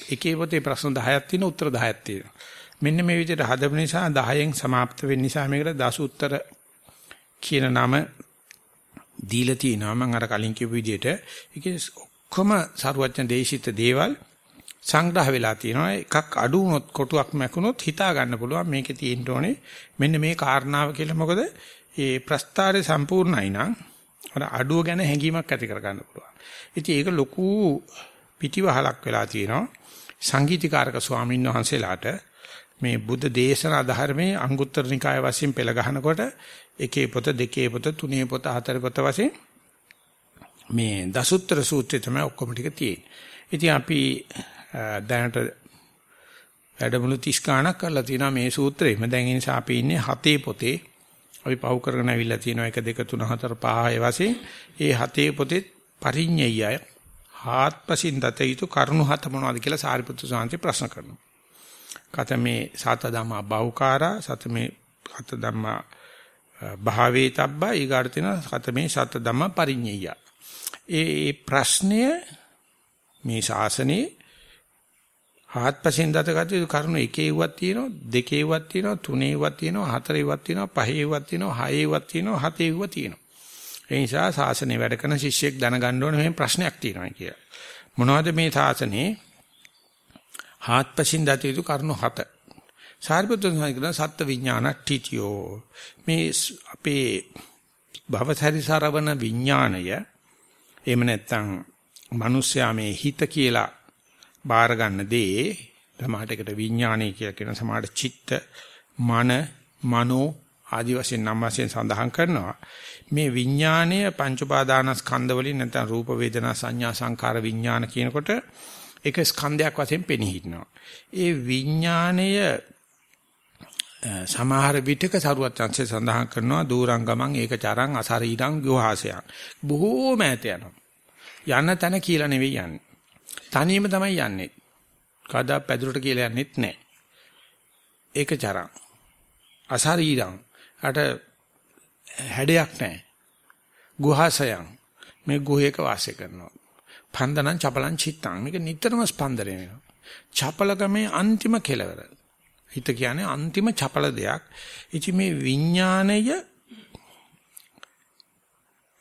එකේ පොතේ ප්‍රශ්න 10ක් තියෙන උත්තර 10ක් තියෙනවා. මෙන්න මේ විදිහට හදපු නිසා 10න් સમાપ્ત වෙන්න නිසා මේකට දස උත්තර කියන නම දීලා තිනවා මම අර කලින් කියපු විදිහට ඒකේ ඔක්කොම සරුවච්චන් දේශිත දේවල් සංග්‍රහ වෙලා තියෙනවා එකක් අඩු වුණොත් කොටුවක් මැකුණොත් හිතා ගන්න පුළුවන් මේකේ තියෙන්න ඕනේ මෙන්න මේ කාරණාව කියලා මොකද ඒ ප්‍රස්තාරේ සම්පූර්ණයි නම් අර අඩුව ගැන හැඟීමක් ඇති කර ගන්න පුළුවන් ඉතින් ඒක ලොකු පිටිවහලක් වෙලා තියෙනවා සංගීතීකාරක ස්වාමීන් වහන්සේලාට මේ බුද්ධ දේශනා ධර්මයේ අංගුත්තර නිකාය වශයෙන් පෙළ ගහනකොට එකේ පොත දෙකේ පොත තුනේ පොත හතරේ පොත වශයෙන් මේ දසුත්තර සූත්‍රය තමයි ඔක්කොම ටික තියෙන්නේ. ඉතින් අපි දැනට වැඩමුළු 30 ගණක් කරලා තියෙනවා මේ සූත්‍රෙම. දැන් ඒ නිසා අපි ඉන්නේ හතේ පොතේ. අපි පව් කරගෙන අවිල්ලා තියෙනවා 1 2 3 4 5 වශයෙන්. ඒ හතේ පොතේ පරිඤ්ඤයය හාත්පසින් දත යුතු කරුණු හත මොනවද කියලා සාරිපුත්‍ර සාන්ති ප්‍රශ්න කරනවා. කතමේ සත ධම්මා බහුකාරා සතමේ සත ධම්මා භාවේ තබ්බා ඊගාට තියෙන සතමේ සත ධම්මා පරිඤ්ඤය. ඒ ප්‍රශ්නය මේ ශාසනයේ හාත්පසින් දතගත යුතු කරුණු එකේවත් තියෙනවා දෙකේවත් තියෙනවා තුනේවත් තියෙනවා හතරේවත් තියෙනවා පහේවත් තියෙනවා හයේවත් තියෙනවා හතේවත් තියෙනවා. ඒ නිසා ශාසනය වැඩ කරන ශිෂ්‍යෙක් දැනගන්න ඕනේ මේ ප්‍රශ්නයක් තියෙනවා කියලා. මොනවද මේ ශාසනයේ හාත්පසින් දත යුතු කරුණු හත. සාරිපුත්‍ර සංඝන සත්ත්ව විඥාන ඨිතියෝ මේ අපේ භවසරි සරවන විඥාණය එහෙම නැත්නම් මිනිස්යා මේ හිත කියලා බාර ගන්න දේ සමාහටකට විඥානය කියලා කියන සමාහට චිත්ත මන මනෝ ආදි වශයෙන් නම් වශයෙන් සඳහන් කරනවා මේ විඥාණය පංච උපාදානස්කන්ධ වලින් නැත්නම් රූප වේදනා සංඥා සංකාර විඥාන කියනකොට ඒක ස්කන්ධයක් වශයෙන් පෙනී හිටිනවා. ඒ විඥාණය සමහර විටක සරුවත් chance සඳහන් කරනවා දූරංගමං ඒක චරං අසරීරං ගෝහාසයන්. බොහෝම ඈත යනවා. යන්න තැන කියලා නෙවෙයි යන්නේ. තනියම තමයි යන්නේ. කදා පැදුරට කියලා යන්නෙත් නැහැ. ඒක චරං. අසරීරං. අට හැඩයක් නැහැ. ගුහාසයන් මේ ගුහයක වාසය කරනවා. පන්දනං චපලං චිත්තං මේක නිතරම ස්පන්දනය වෙනවා. චපලකමේ අන්තිම කෙලවර. හිත කියන්නේ අන්තිම චපල දෙයක්. ඉති මේ විඥාණය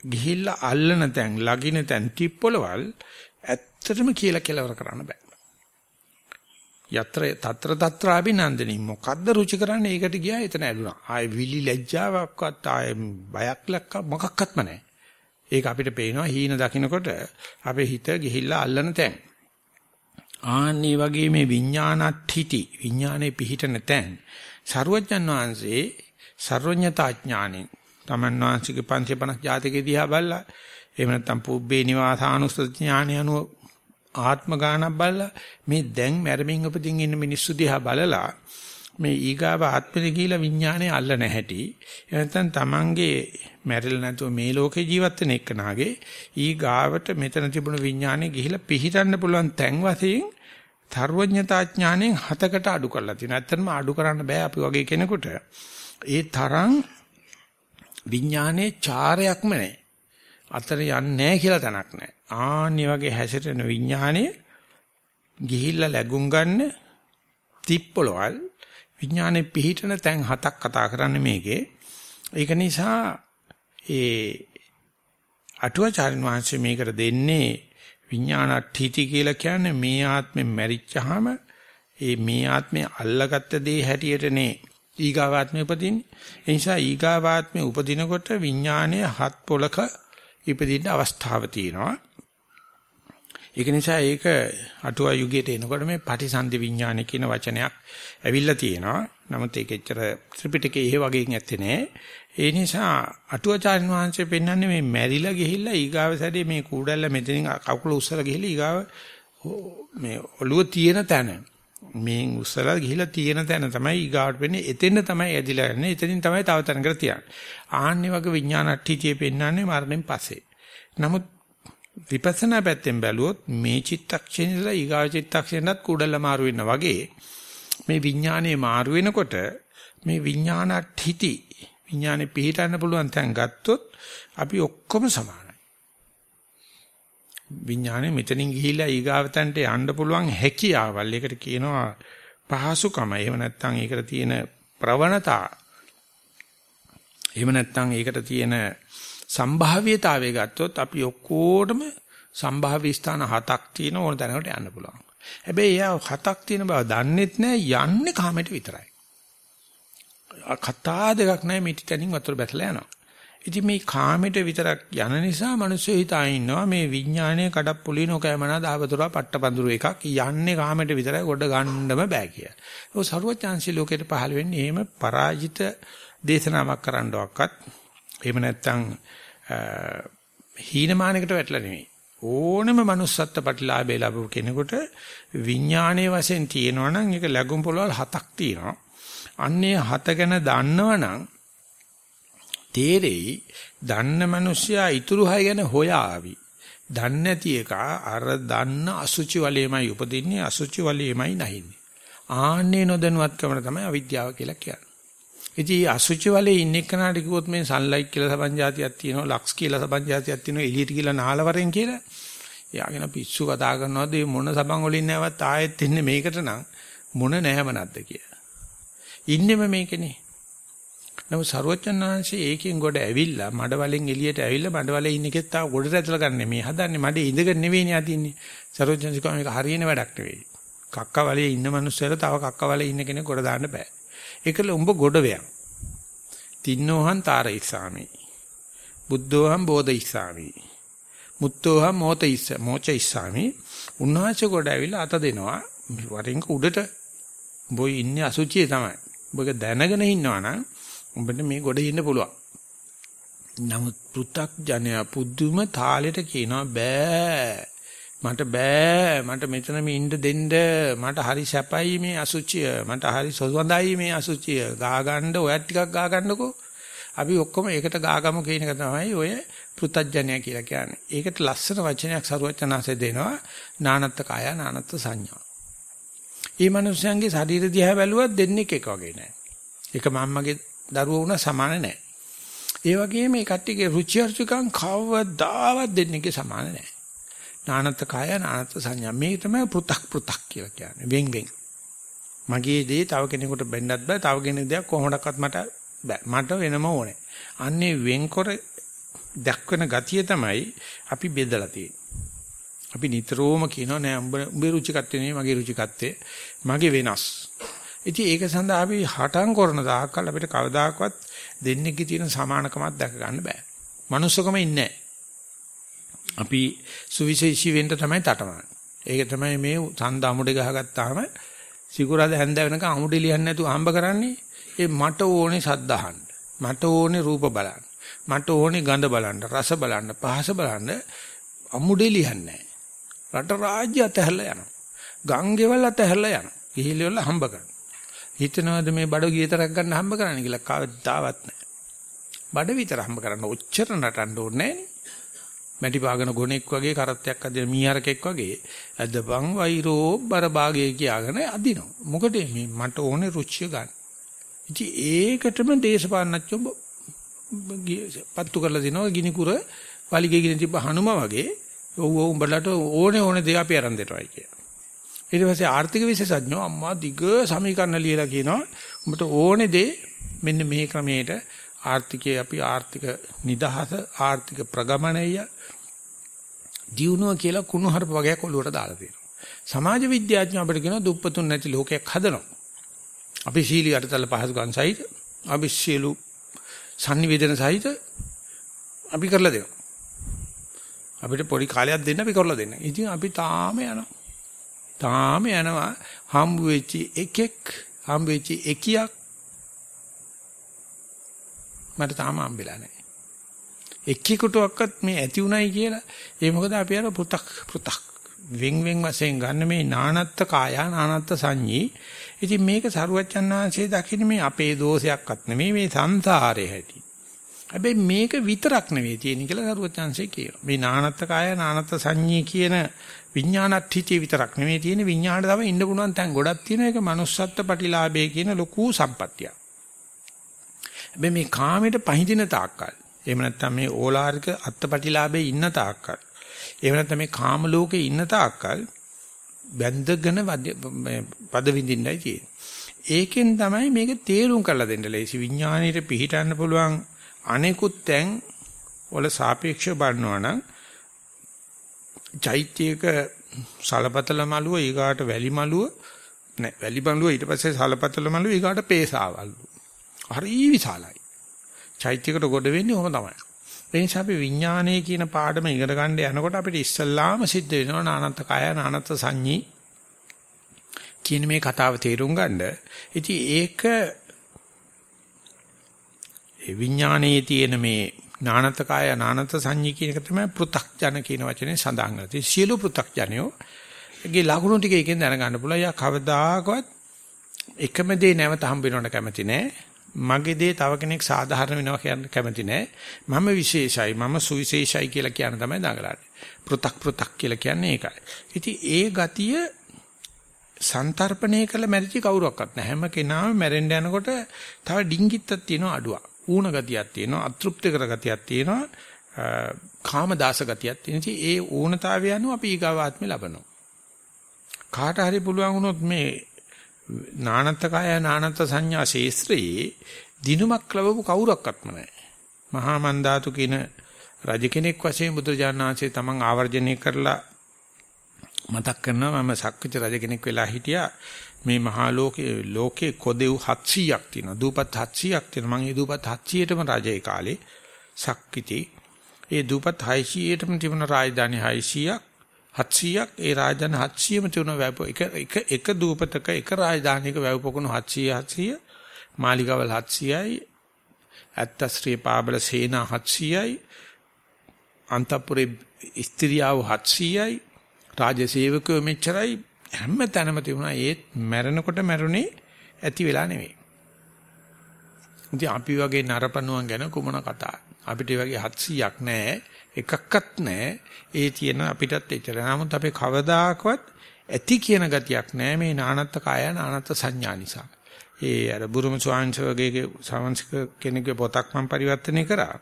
ගිහිල්ලා අල්ලන තැන්, ලගින තැන්, ටිප්පොළවල් ඇත්තටම කියලා කෙලවර කරන්න බෑ. යත්‍ර తත්‍ර తත්‍ර අභිනන්දනි මොකද්ද රුචි කරන්නේ? ඒකට ගියා එතන ඇලුනා ආයේ විලි ලැජ්ජාවක්වත් ආයේ බයක් ලක්ක මොකක්වත්ම නැහැ. ඒක අපිට පේනවා හීන දකින්නකොට අපේ හිත ගිහිල්ලා අල්ලන තැන්. ආන්නේ වගේ මේ විඥානත්ථಿತಿ විඥානේ පිහිටන තැන්. සරුවඥන් වහන්සේ සර්වඥතා ඥානෙන් තමන් වහන්සේගේ 550ක් ජාතකයේ දිහා බැලලා එහෙම නැත්නම් පුබ්බේ නිවාසානුස්සති ඥානය අනුව ආත්ම ගානක් බලලා මේ දැන් මැරමින් උපදින් ඉන්න මිනිස්සු දිහා බලලා මේ ඊගාව ආත්මෙ කියලා විඥානේ අල්ල නැහැටි එහෙනම් තමන්ගේ මැරිලා නැතුව මේ ලෝකේ ජීවත් වෙන එක්කනාගේ ඊගාවට මෙතන තිබුණු විඥානේ ගිහිලා පිහිටන්න පුළුවන් තැන් වශයෙන් තරවඥතා ඥාණයෙන් හතකට අඩු කරලා තියෙනවා. ඇත්තටම අඩු කරන්න බෑ අපි වගේ කෙනෙකුට. ඒ තරම් විඥානේ චාරයක්ම නැහැ. අතර යන්නේ නැහැ කියලා තැනක් නැහැ. ආන්නි වගේ හැසිරෙන විඥානේ ගිහිල්ලා läගුම් ගන්න තිප්පොළවල් විඥානේ පිහිටන තැන් හතක් කතා කරන්නේ මේකේ. ඒක නිසා ඒ අටුවාචාර්යන් වහන්සේ මේකට දෙන්නේ විඥානට්ඨිති කියලා කියන්නේ මේ ආත්මෙන් මැරිච්චාම ඒ මේ ආත්මේ අල්ලගත්ත දේ හැටියටනේ ඊගාවාත්මේ උපදින්නේ. ඒ නිසා ඊගාවාත්මේ උපදිනකොට විඥානයේ හත් පොලක ඉපදින්න අවස්ථාව තියෙනවා. ඒක නිසා ඒක අටුවා යුගයට එනකොට මේ පටිසන්ධි විඥාන කියන වචනයක් ඇවිල්ලා තියෙනවා. නමුත් ඒක එච්චර ත්‍රිපිටකයේ ඒ වගේ නැත්තේ නෑ. ඒ නිසා අටුවාචාර්ය වහන්සේ පෙන්වන්නේ මේ මැරිලා ගිහිල්ලා ඊගාව සැරේ මේ කූඩල්ල මෙතනින් කකුල උස්සලා ගිහිල්ලා ඊගාව මේ ඔළුව තියෙන තැන. මේ උස්සලා ගිහිල්ලා තියෙන තැන තමයි ඊගාවට වෙන්නේ. එතෙන් තමයි ඇදිලා යන්නේ. එතනින් තමයි තව තැනකට තියන්නේ. ආන්නේ වගේ විඥානට්ඨිතිය පෙන්වන්නේ මරණයෙන් පස්සේ. නමුත් විපස්සනා පැත්තෙන් බැලුවොත් මේ චිත්තක්ෂණයලා ඊගාව චිත්තක්ෂණයත් කුඩල මාරු වෙනා වගේ මේ විඥානේ මාරු වෙනකොට මේ විඥානට්ඨිති විඥානේ පිහිටන්න පුළුවන් තැන් ගත්තොත් අපි ඔක්කොම සමානයි. විඥානේ මෙතනින් ගිහිල්ලා ඊගාවතන්ට යන්න පුළුවන් හැකියාවල්. ඒකට කියනවා පහසුකම. එහෙම නැත්නම් ඒකට තියෙන ප්‍රවණතා. එහෙම නැත්නම් ඒකට තියෙන සම්භාව්‍යතාවය ගත්තොත් අපි ඔක්කොටම සම්භාව්‍ය ස්ථාන හතක් තියෙන ඕන තැනකට යන්න පුළුවන්. හැබැයි එයා හතක් තියෙන බව දන්නෙත් නෑ යන්නේ කාමයට විතරයි. කතා දෙකක් නෑ මිටි තැනින් වතුර බැසලා යනවා. ඉතින් මේ කාමයට විතරක් යන නිසා මිනිස්සු හිතා ඉන්නවා මේ විඥානයේ කඩප්පුලි නොකෑමනා දහවතුරා පට්ටපඳුරු එකක් යන්නේ කාමයට විතරයි ගොඩ ගන්නම බෑ කියලා. ඒක ਸਰවඥාන්සි ලෝකෙට පහළ වෙන්නේ එහෙම පරාජිත දේශනාවක් කරන්නවක්වත් එහෙම නැත්නම් හීනමානයකට වැටලා නෙමෙයි. ඕනම manussත්ත්ව ප්‍රතිලාභය ලැබුව කෙනෙකුට විඥානයේ වශයෙන් තියෙනවා නම් ඒක ලැබුම් පොළවල් හතක් තියෙනවා. අන්නේ හත ගැන දන්නවනම් තේරෙයි දන්න මිනිස්සයා ඉතුරු හය ගැන හොයාවි. දන්නේ නැති එක අර දන්න අසුචි වලේමයි උපදින්නේ අසුචි වලේමයි නැහින්නේ. ආන්නේ නොදැනුවත්කම තමයි අවිද්‍යාව කියලා කියන්නේ. ඉතින් අසුචි වලේ ඉන්න එක්කනට කිව්වොත් මේ සන්ලයිට් කියලා සබන් જાතියක් තියෙනවා, ලක්ස් කියලා සබන් જાතියක් තියෙනවා, එලියට කියලා නාලවරෙන් කියලා. එයාගෙන පිස්සු කතා කරනවාද මේ මොන සබන් වලින් නැවත් ආයෙත් ඉන්නේ මේකට නම් මොන නැහැම නැද්ද කියලා. ඉන්නෙම මේකනේ. නමුත් ਸਰවචන්නාංශයේ ඒකෙන් ගොඩ ඇවිල්ලා මඩවලෙන් එළියට ඇවිල්ලා මඩවලේ ඉන්න එකෙත් තාම ගොඩට ඇදලා ගන්න මේ හදන්නේ මඩේ ඉඳගෙන නෙවෙයිනේ අදින්නේ. ਸਰවචන්සිකම මේක හරියන වැඩක් නෙවෙයි. කක්කවලේ ඉන්න මනුස්සයර තව කක්කවලේ ඉන්න කෙනෙක් ගොඩ දාන්න බෑ. ඒකල උඹ ගොඩ වෙයන්. තින්නෝහං තාර ඉස්සාමි. බුද්ධෝහං බෝධ ඉස්සාමි. මුත්තෝහං මෝත ඉස්ස මෝච ඉස්සාමි. උන්වහන්සේ ගොඩ ඇවිල්ලා අත දෙනවා. වරින්ක උඩට බොයි ඉන්නේ අසුචියේ තමයි. ඔබක දැනගෙන ඉන්නවනම් උඹට මේ ගොඩේ ඉන්න පුළුවන්. නමුත් පෘ탁ජනයා පුදුම තාලෙට කියනවා බෑ. මට බෑ මට මෙතන මේ ඉන්න දෙන්න මට හරි සැපයි මේ අසුචිය මට හරි සොසඳයි මේ අසුචිය ගා ගන්න ඔයත් ටිකක් ගා ගන්නකෝ අපි ඔක්කොම ඒකට ගාගමු කියන එක තමයි ඔය පෘතජ්ජනය කියලා කියන්නේ. ඒකට ලස්සන වචනයක් සරුවචනාංශය දෙනවා නානත්ත් කාය නානත්ත් සංඥා. මේ මිනිස්යන්ගේ ශරීර දිහා බැලුවත් දෙන්නේ එක වගේ නෑ. එක මම්මගේ දරුවෝ වුණා සමාන නෑ. ඒ වගේම මේ කට්ටියගේ රුචි අරුචිකම් කවදාවත් දෙන්නේගේ සමාන නෑ. නානත්ත් කාය නානත්ත් සංඥා මේ තමයි පෘ탁 පෘ탁 කියලා කියන්නේ. වෙන් වෙන්. මගේ දේ තව කෙනෙකුට බෙන්නත් බෑ. තව කෙනෙකුගේ දෙයක් කොහොමඩක්වත් මට බෑ. මට වෙනම ඕනේ. අන්නේ වෙන්කර දක්වන ගතිය තමයි අපි බෙදලා තියෙන්නේ. අපි නිතරම කියනවා නෑ උඹ උඹේ රුචිකත්වේ නෙවෙයි මගේ රුචිකත්වේ. මගේ වෙනස්. ඉතින් ඒක සඳහා අපි හටන් කරන දායකල් අපිට කවදාකවත් දෙන්නෙක්ගේ තියෙන සමානකමක් දැක ගන්න බෑ. manussකම ඉන්නේ අපි සුවිශේෂී වෙන්න තමයි තටමන්නේ. ඒක තමයි මේ ඡන්ද අමුඩේ ගහගත්තාම සිකුරාද හැන්ද වෙනකන් අමුඩේ ලියන්නේ නැතුව හම්බ කරන්නේ. ඒ මට ඕනේ සද්ද අහන්න. මට ඕනේ රූප බලන්න. මට ඕනේ ගඳ බලන්න, රස බලන්න, පහස බලන්න අමුඩේ ලියන්නේ රට රාජ්‍ය අතහැරලා යනවා. ගංගෙවල් අතහැරලා යනවා. ගිහිලිවල හම්බ කරනවා. හිතනවාද මේ බඩ ගියතරක් ගන්න හම්බ කරන්න කියලා කවදාවත් නැහැ. බඩ විතර හම්බ කරන්න ඔච්චර නටන්න ඕනේ නැහැ. මැටි පාගන ගොනෙක් වගේ කරත්තයක් අදින මීහරකෙක් වගේ ඇදපන් වෛරෝ බර භාගයේ කියාගෙන අදිනවා. මොකද මේ මට ඕනේ රුචිය ගන්න. ඉතින් ඒකටම දේශපාලනච්චෝ පත්තු කරලා දිනවා ගිනි කුර වලිගේ ගිනි තිබ්බ හනුම වගේ ඔව් ඔව් උඹලට ඕනේ ඕනේ දේ අපි අරන් දෙනවායි කියලා. ඊට පස්සේ ආර්ථික විශේෂඥයෝ අම්මා දිග සමීකරණ ලියලා කියනවා උඹට ඕනේ දේ මෙන්න මේ ක්‍රමයට ආර්ථිකයේ අපි ආර්ථික නිදහස ආර්ථික ප්‍රගමණය දියුණුව කියලා කුණුහරුප වගේක් ඔලුවට දාලා තියෙනවා. සමාජ විද්‍යාඥයෝ අපිට කියනවා දුප්පතුන් නැති ලෝකයක් හදනවා. අපි සීලී අටතල පහසුකම් සහිත අපි සියලු sannivedana සහිත අපි කරලා දෙනවා. අපිට පොඩි කාලයක් දෙන්න අපි කරලා දෙන්න. ඉතින් අපි තාම යනවා. තාම යනවා හම්බ වෙච්ච එකෙක් හම්බ වෙච්ච එකියක් මට තාම හම්බෙලා නැහැ. එක්කෙකුටවත් මේ ඇති උනායි කියලා. ඒ මොකද අපි අර පෘ탁 පෘ탁. වෙන් වෙන් වශයෙන් ගන්න මේ නානත්ත් කාය නානත්ත් සංඤී. ඉතින් මේක සරුවච්චන් ආංශයේ දකින්න මේ අපේ දෝෂයක්වත් නෙමෙයි මේ සංසාරේ හැටි. හැබැයි මේක විතරක් නෙවෙයි තියෙන කියලා සරුවච්චන්සේ කියනවා. මේ නානත්ත් කාය නානත්ත් සංඤී කියන විඥානට්ඨිතිය විතරක් නෙමෙයි තියෙන විඥාණයට තව ඉන්න පුළුවන් තැන් ගොඩක් තියෙන එක manussත්ත්ව ප්‍රතිලාභය කියන ලොකු සම්පත්තියක්. හැබැයි මේ කාමයට පහඳින තාක්කල්. එහෙම නැත්නම් මේ ඕලාරික අත්පටිලාභේ ඉන්න තාක්කල්. එහෙම නැත්නම් මේ කාම ලෝකේ ඉන්න තාක්කල් බැඳගෙන පද විඳින්නයි තියෙන්නේ. ඒකෙන් තමයි මේක තේරුම් කරලා දෙන්න ලේසි. විඥාණයට පිහිටන්න පුළුවන් අනෙකුත් තැන් වල සාපේක්ෂව බලනවා නම් චෛත්‍යයක සලපතල මළුව ඊගාට වැලි මළුව නෑ වැලි මළුව ඊට පස්සේ සලපතල මළුව ඊගාට පේසාවල්. හරි විශාලයි චෛත්‍යයකට ගොඩ වෙන්නේ ඔහොම තමයි. ඒ නිසා අපි විඥානයේ කියන පාඩම ඉගෙන ගන්න යනකොට අපිට ඉස්සල්ලාම සිද්ධ වෙනවා නානත්ත් කය නානත්ත් සංඤී කියන මේ කතාව තේරුම් ගන්න. ඉතින් ඒක ඒ විඥානයේ තියෙන මේ නානත්ත් කය නානත්ත් සංඤී කියන එක තමයි පෘ탁ජන කියන වචනේ සඳහන් කරලා තියෙන්නේ. සියලු පෘ탁ජනයෝ ඒගේ ලකුණු ටික එකෙන් දැනගන්න පුළුවන්. යා කවදාකවත් එකම දේ නැවත හම්බ වෙනවට කැමති නෑ. මගේ දේ තව කෙනෙක් සාධාරණ වෙනවා කියන්න කැමති නෑ. මම විශේෂයි, මම සුවිශේෂයි කියලා කියන තමයි දඟලන්නේ. පෘ탁 පෘ탁 කියලා කියන්නේ ඒකයි. ඉතින් ඒ ගතිය සන්තරපණය කළ මැරිච්ච කවුරක්වත් නැහැ. හැම කෙනාම මැරෙන්න යනකොට තව ඩිංගිත්තක් තියෙනවා අඩුවක්. ඌණ ගතියක් තියෙනවා, අතෘප්තිකර ගතියක් තියෙනවා, කාමදාස ගතියක් තියෙනවා. ඉතින් ඒ ඌණතාවය අනුව අපි ඊගාවාත්මය ලබනවා. කාට හරි පුළුවන් වුණොත් මේ නානත්තකය නානත්ත සංඥා ශේස්ත්‍රයේ දිනුමක් ලැබපු කවුරක්වත්ම නැහැ. මහා මන්දාතු කියන රජ කෙනෙක් වශයෙන් බුදුරජාණන් වහන්සේ තමන් ආවර්ජනය කරලා මතක් කරනවා මම සක්විති රජ කෙනෙක් වෙලා හිටියා. මේ මහා ලෝකේ ලෝකේ කොදෙව් 700ක් තියෙනවා. දූපත් 700ක් තියෙනවා. මම ඒ දූපත් 700ටම රජේ කාලේ සක්විති. ඒ දූපත් 600ටම තිබුණ රාජධානි 600ක් 700ක් ඒ රාජධානි 700ම තුන වැව එක එක එක දූපතක එක රාජධානියක වැව පොකුණු 700 700 මාලිගවල් 700යි අත්තශ්‍රී පාබල සේනා 700යි අන්තපුරේ ස්ත්‍රියව 700යි රාජසේවකයෝ මෙච්චරයි හැම තැනම තිබුණා ඒත් මැරෙනකොට මැරුණේ ඇති වෙලා නෙවෙයි. ඉතින් අපි වගේ නරපණුවන් ගැන කුමන කතා. අපිට වගේ 700ක් නැහැ. එකක්වත් නැහැ. ඒ තියෙන අපිටත් එච්චර. නමුත් අපේ කවදාකවත් ඇති කියන ගතියක් නැහැ මේ නානත්ත් කාය නානත්ත් සංඥා නිසා. ඒ අර බුරුම ස්වාමීන්සේගේ සාංශික කෙනෙකුගේ පොතක් මම පරිවර්තනය කරා.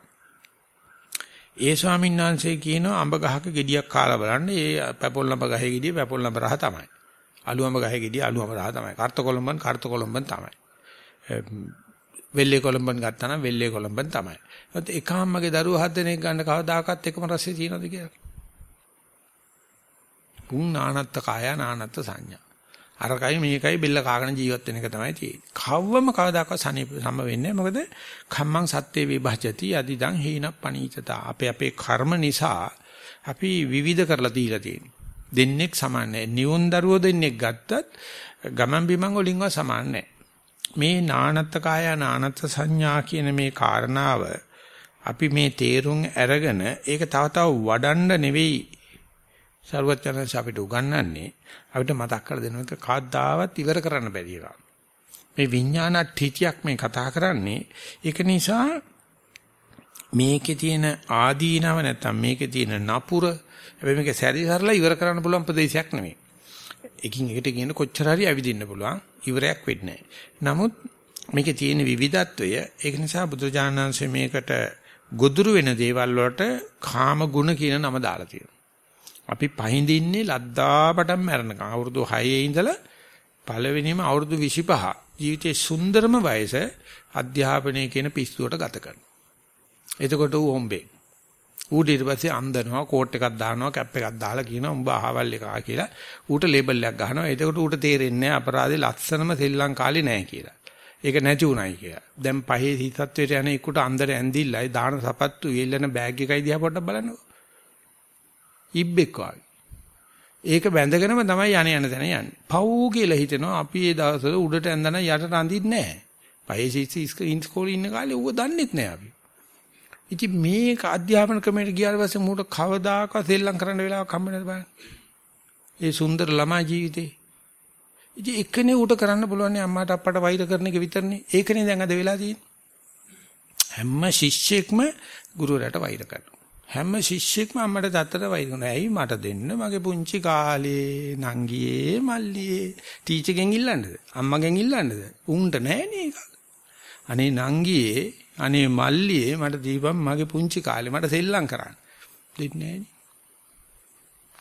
ඒ ස්වාමීන් වහන්සේ කියනවා අඹ ගහක ගෙඩියක් කාලා බලන්න. ඒ පැපොල් අඹ ගහේ ගෙඩිය පැපොල් අඹ රහ තමයි. අලු අඹ ගහේ ගෙඩිය අලු අඹ රහ තමයි. කර්ත කොළඹන් කර්ත කොළඹන් තමයි. වෙල්ලේ කොළඹන් ගත්තා නම් වෙල්ලේ කොළඹන් තමයි. ඒත් එකම්මගේ දරුවෝ හත් දෙනෙක් ගන්න කවදාකවත් එකම රසය තියනවද කියලා. පුන් නානත්ත කාය නානත්ත සංඥා. අරකයි මේකයි බෙල්ල කාගෙන ජීවත් වෙන එක තමයි තියෙන්නේ. කවවම කවදාකවත් සනීප සම වෙන්නේ මොකද කම්මං සත්‍යේ විභජති අදිදං හීන පණීතතා. අපේ අපේ කර්ම නිසා අපි විවිධ කරලා දීලා තියෙන්නේ. දෙන්නෙක් සමාන නැහැ. නියොන් දරුවෝ දෙන්නෙක් ගත්තත් ගමන් බිමන් වලින්වත් සමාන නැහැ. මේ නානත්ත කාය නානත්ත සංඥා කියන මේ කාරණාව අපි මේ තේරුම් අරගෙන ඒක තව තව වඩන්න නෙවෙයි සරුවචනස අපිට උගන්වන්නේ අපිට මතක් කර දෙන එක කාද්දාවත් ඉවර කරන්න බැරි එකක්. මේ විඥාන ඨිතියක් මේ කතා කරන්නේ ඒක නිසා මේකේ තියෙන ආදීනව නැත්තම් මේකේ තියෙන නපුර හැබැයි මේක සැරිසරලා ඉවර කරන්න පුළුවන් ප්‍රදේශයක් නෙමෙයි. එකින් එකට කියන කොච්චර හරි ඇවිදින්න පුළුවන් ඉවරයක් වෙන්නේ නමුත් මේකේ තියෙන විවිධත්වය ඒක නිසා බුදුජානනාංශයේ මේකට ගොදුරු වෙන දේවල් වලට කාම ගුණ කියන නම දාලා තියෙනවා. අපි පහඳින්නේ ලද්දාපටම මැරෙනකම් අවුරුදු 6 ඉඳලා පළවෙනිම අවුරුදු 25 ජීවිතේ සුන්දරම වයස අධ්‍යාපනය කියන පිස්සුවට ගත කරනවා. එතකොට ඌ හොම්බේ. ඌට ඊට පස්සේ අන්දනවා කෝට් එකක් දානවා කැප් එකක් දාලා කියනවා උඹ අහවල් එකා කියලා. ඌට ලේබල් එකක් ගහනවා. එතකොට ඌට තේරෙන්නේ අපරාධේ ලස්සනම ශ්‍රී ලංකාවේ නැහැ කියලා. ඒක නැති උනායි කියලා. දැන් පහේ හිතත්වයට යන එක්කට අන්දර ඇඳිල්ලයි දාන සපත්තු ඊළන බෑග් එකයි දිහා පොඩ්ඩක් බලන්නකෝ. ඉබ්බෙක් වගේ. ඒක බැඳගෙනම තමයි යන්නේ යන තැන යන්නේ. පව් කියලා හිතෙනවා අපි ඒ දවස්වල උඩට ඇඳන යටට අඳින්නේ නැහැ. පහේසීසි ඉස්කෝලේ ඉන්න කාලේ ඌව දන්නෙත් නැහැ අපි. ඉතින් මේක අධ්‍යාපන ක්‍රමයට ගියාට පස්සේ මූට කවදාකවත් සෙල්ලම් කරන්න වෙලාවක් හම්බෙන්නද බලන්න. ඒ සුන්දර ළමා ජීවිතේ. ඉතින් එකනේ ඌට කරන්න පුළුවන් අම්මාට අප්පට වෛර කරන එක විතරනේ. ඒකනේ දැන් අද වෙලා තියෙන්නේ. හැම ශිෂ්‍යෙක්ම ගුරුවරයාට වෛර කරනවා. හැම ශිෂ්‍යෙක්ම අම්මට තාත්තට වෛර කරනවා. ඇයි මට දෙන්න මගේ පුංචි කාලේ නංගියේ මල්ලියේ ටීචර්ගෙන් ඉල්ලන්නද? අම්මගෙන් ඉල්ලන්නද? උන්ට නෑනේ ඒක. අනේ නංගියේ අනේ මල්ලියේ මට දීපම් මගේ පුංචි කාලේ මට සෙල්ලම් කරන්න. දෙන්නේ නෑනේ.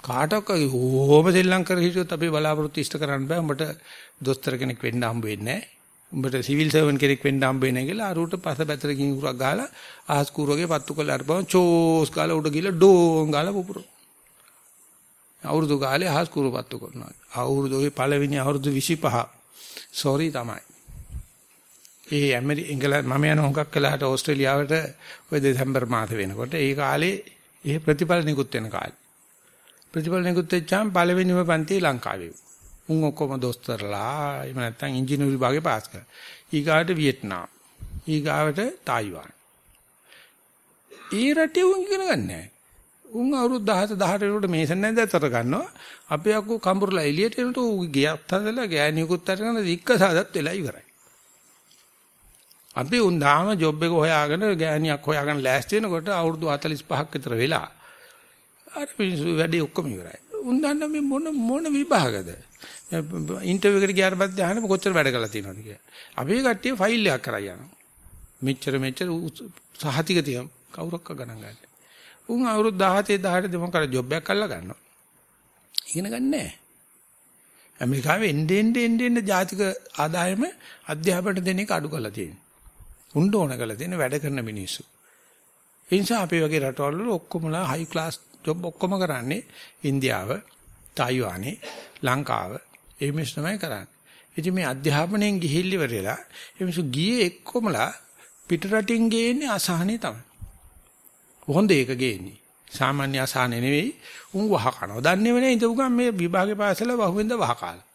කාටවත් ඕම සෙල්ලම් කර හිටියොත් අපි බලාපොරොත්තු ඉෂ්ට කරන්න බෑ. උඹට දොස්තර කෙනෙක් වෙන්න හම්බ වෙන්නේ නෑ. උඹට සිවිල් සර්වන් කෙනෙක් වෙන්න හම්බ වෙන්නේ කියලා අරුට පස පැතරකින් උරක් ගහලා ආහස් කූරගේ පත්තු කරලා අරපුවම චෝස් ගාලා උඩ ගිහලා ඩෝන් ගාලා පුපුර. අවුරුදු කාලේ ආහස් කූර පත්තු කරනවා. අවුරුදු ඔය පළවෙනි අවුරුදු 25 සෝරි තමයි. ඒ ඇමරි ඉංගලන්ත මම යන හොඟක් කළාට ඕස්ට්‍රේලියාවට ඔය දෙසැම්බර් මාස වෙනකොට ඒ කාලේ ඒ ප්‍රතිඵල නිකුත් වෙන කාලේ. ප්‍රතිඵල නිකුත් වෙච්චාම පළවෙනිම පන්තිය ලංකාවේ. උන් ඔක්කොම දොස්තරලා එහෙම නැත්නම් ඉංජිනේරු විභාගේ පාස් කරා. ඊගාට වියට්නාම්. ඊගාවට තායිවාන්. ඒ රටේ උන් ඉගෙන ගන්නෑ. උන් අවුරුදු 17 18 වෙනකොට මේසන් නැන්දතර ගන්නවා. අපේ අක්කෝ කම්බුරලා එළියට එනකොට ඌ ගියත් හදලා ගෑණියෙකුත් අරගෙන දික්ක සාදත් වෙලා ඉවරයි. අපි උන් දාම ජොබ් එක හොයාගෙන ගෑණියක් හොයාගෙන ලෑස්ති වෙනකොට අවුරුදු 45ක් විතර වෙලා අර මිනිස්සු වැඩේ ඔක්කොම ඉවරයි. උන් දන්න මේ මොන මොන විභාගද? ඉන්ටර්විව් එකට ගියාට පස්සේ අහන්නේ කොච්චර වැඩ කරලා තියෙනවද කියලා. අපේ කට්ටිය ෆයිල් එකක් කරා යනවා. මෙච්චර මෙච්චර සහතික තියම් කවුරක්ක ගණන් ගන්න. උන් අවුරුදු 17 18 දෙමන් කර ජොබ් එකක් අල්ල ගන්නවා. ඉගෙන ගන්නෑ. ඇමරිකාවේ එන්නේ එන්නේ එන්නේ ජාතික ආදායම අධ්‍යාපනයට දෙන එක අඩු කරලා තියෙනවා. උණ්ඩ ඕන කරලා තියෙන වැඩ කරන මිනිස්සු. ඒ නිසා අපේ වගේ රටවල් වල ඔක්කොමලා හයි ක්ලාස් ජොබ් ඔක්කොම කරන්නේ ඉන්දියාව, තායිවානේ, ලංකාව, ඒ මිනිස් තමයි කරන්නේ. ඉතින් මේ අධ්‍යාපනයෙන් ගිහිල්ල ඉවරලා ඒ මිනිස්සු ගියේ එක්කොමලා පිට රටින් ගේන්නේ අසහනේ තමයි. හොඳ එක ගේන්නේ. සාමාන්‍ය අසහනේ නෙවෙයි උන් වහ කනවා. දන්නේව නෑ ඉතින් උගන් මේ විභාගේ පාසල වහුවෙන්ද වහ කාලා.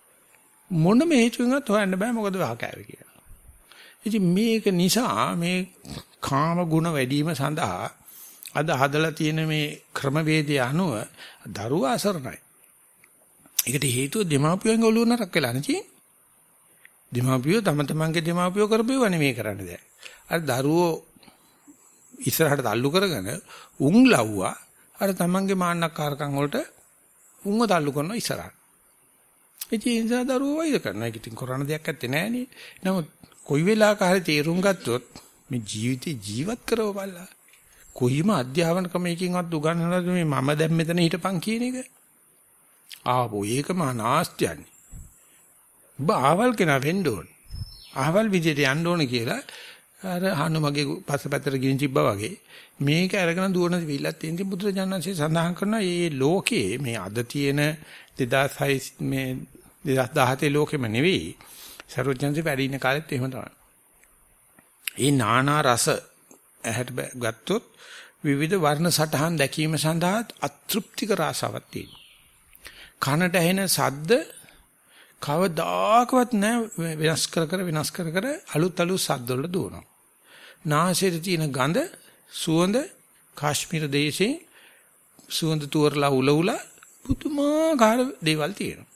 මොනම හේතුවකින්වත් හොයන්න බෑ මොකද වහ කෑවේ කියලා. ඉතින් මේක නිසා මේ කාම ගුණ වැඩිම සඳහා අද හදලා තියෙන මේ ක්‍රමවේදය අනුව දරුවා අසරණයි. ඒකට හේතුව දෙමාපියන්ගේ ඔළුව නරක් වෙලා නැති. දෙමාපියෝ තම තමන්ගේ දෙමාපියෝ කරපේව නෙමෙයි කරන්නේ දැන්. අර දරුවෝ ඉස්සරහට තල්ලු කරගෙන උන් ලව්වා අර තමන්ගේ මාන්නක්කාරකම් වලට උන්ව තල්ලු කරනවා ඉස්සරහට. ඉතින් ඒ නිසා දරුවෝ වෛර කරනවා. ඒක ඉතින් කරන්න දෙයක් නැත්තේ නෑනේ. නමුත් කොයි වෙලාවක හරි තීරුම් ගත්තොත් මේ ජීවිතේ ජීවත් කරව බලලා කොයිම අධ්‍යාපන ක්‍රමයකින්වත් උගන්වනද මේ මම දැන් මෙතන හිටපන් කියන එක? ආවෝ ඒක මහා නාස්තියන්නේ. ඔබ ආවල් කෙනා වෙන්න ඕන. ආවල් විදියට යන්න ඕන කියලා අර හනුමගේ පස්සපැත්තට ගිනි තිබ්බා වගේ මේක අරගෙන දුවන විලක් තියෙන බුදුරජාණන්සේ සඳහන් කරනවා මේ ලෝකයේ මේ අද තියෙන 2006 මේ 2017 ලෝකෙම නෙවෙයි සරුවචන්සේ වැඩ ඉන්න කාලෙත් එහෙම තමයි. ඒ නානා රස ඇහැට ගත්තොත් විවිධ වර්ණ සටහන් දැකීම සඳහා අතෘප්තිකර ආසාවක් තියෙනවා. කනට ඇහෙන ශබ්ද කවදාකවත් නැහැ වෙනස් කර කර වෙනස් කර කර අලුත් අලුත් ශබ්ද වල දුවනවා. නාසයේ තියෙන ගඳ සුවඳ කාශ්මීර දේශේ සුවඳ තුවරලා උල උල පුදුමාකාර දේවල් තියෙනවා.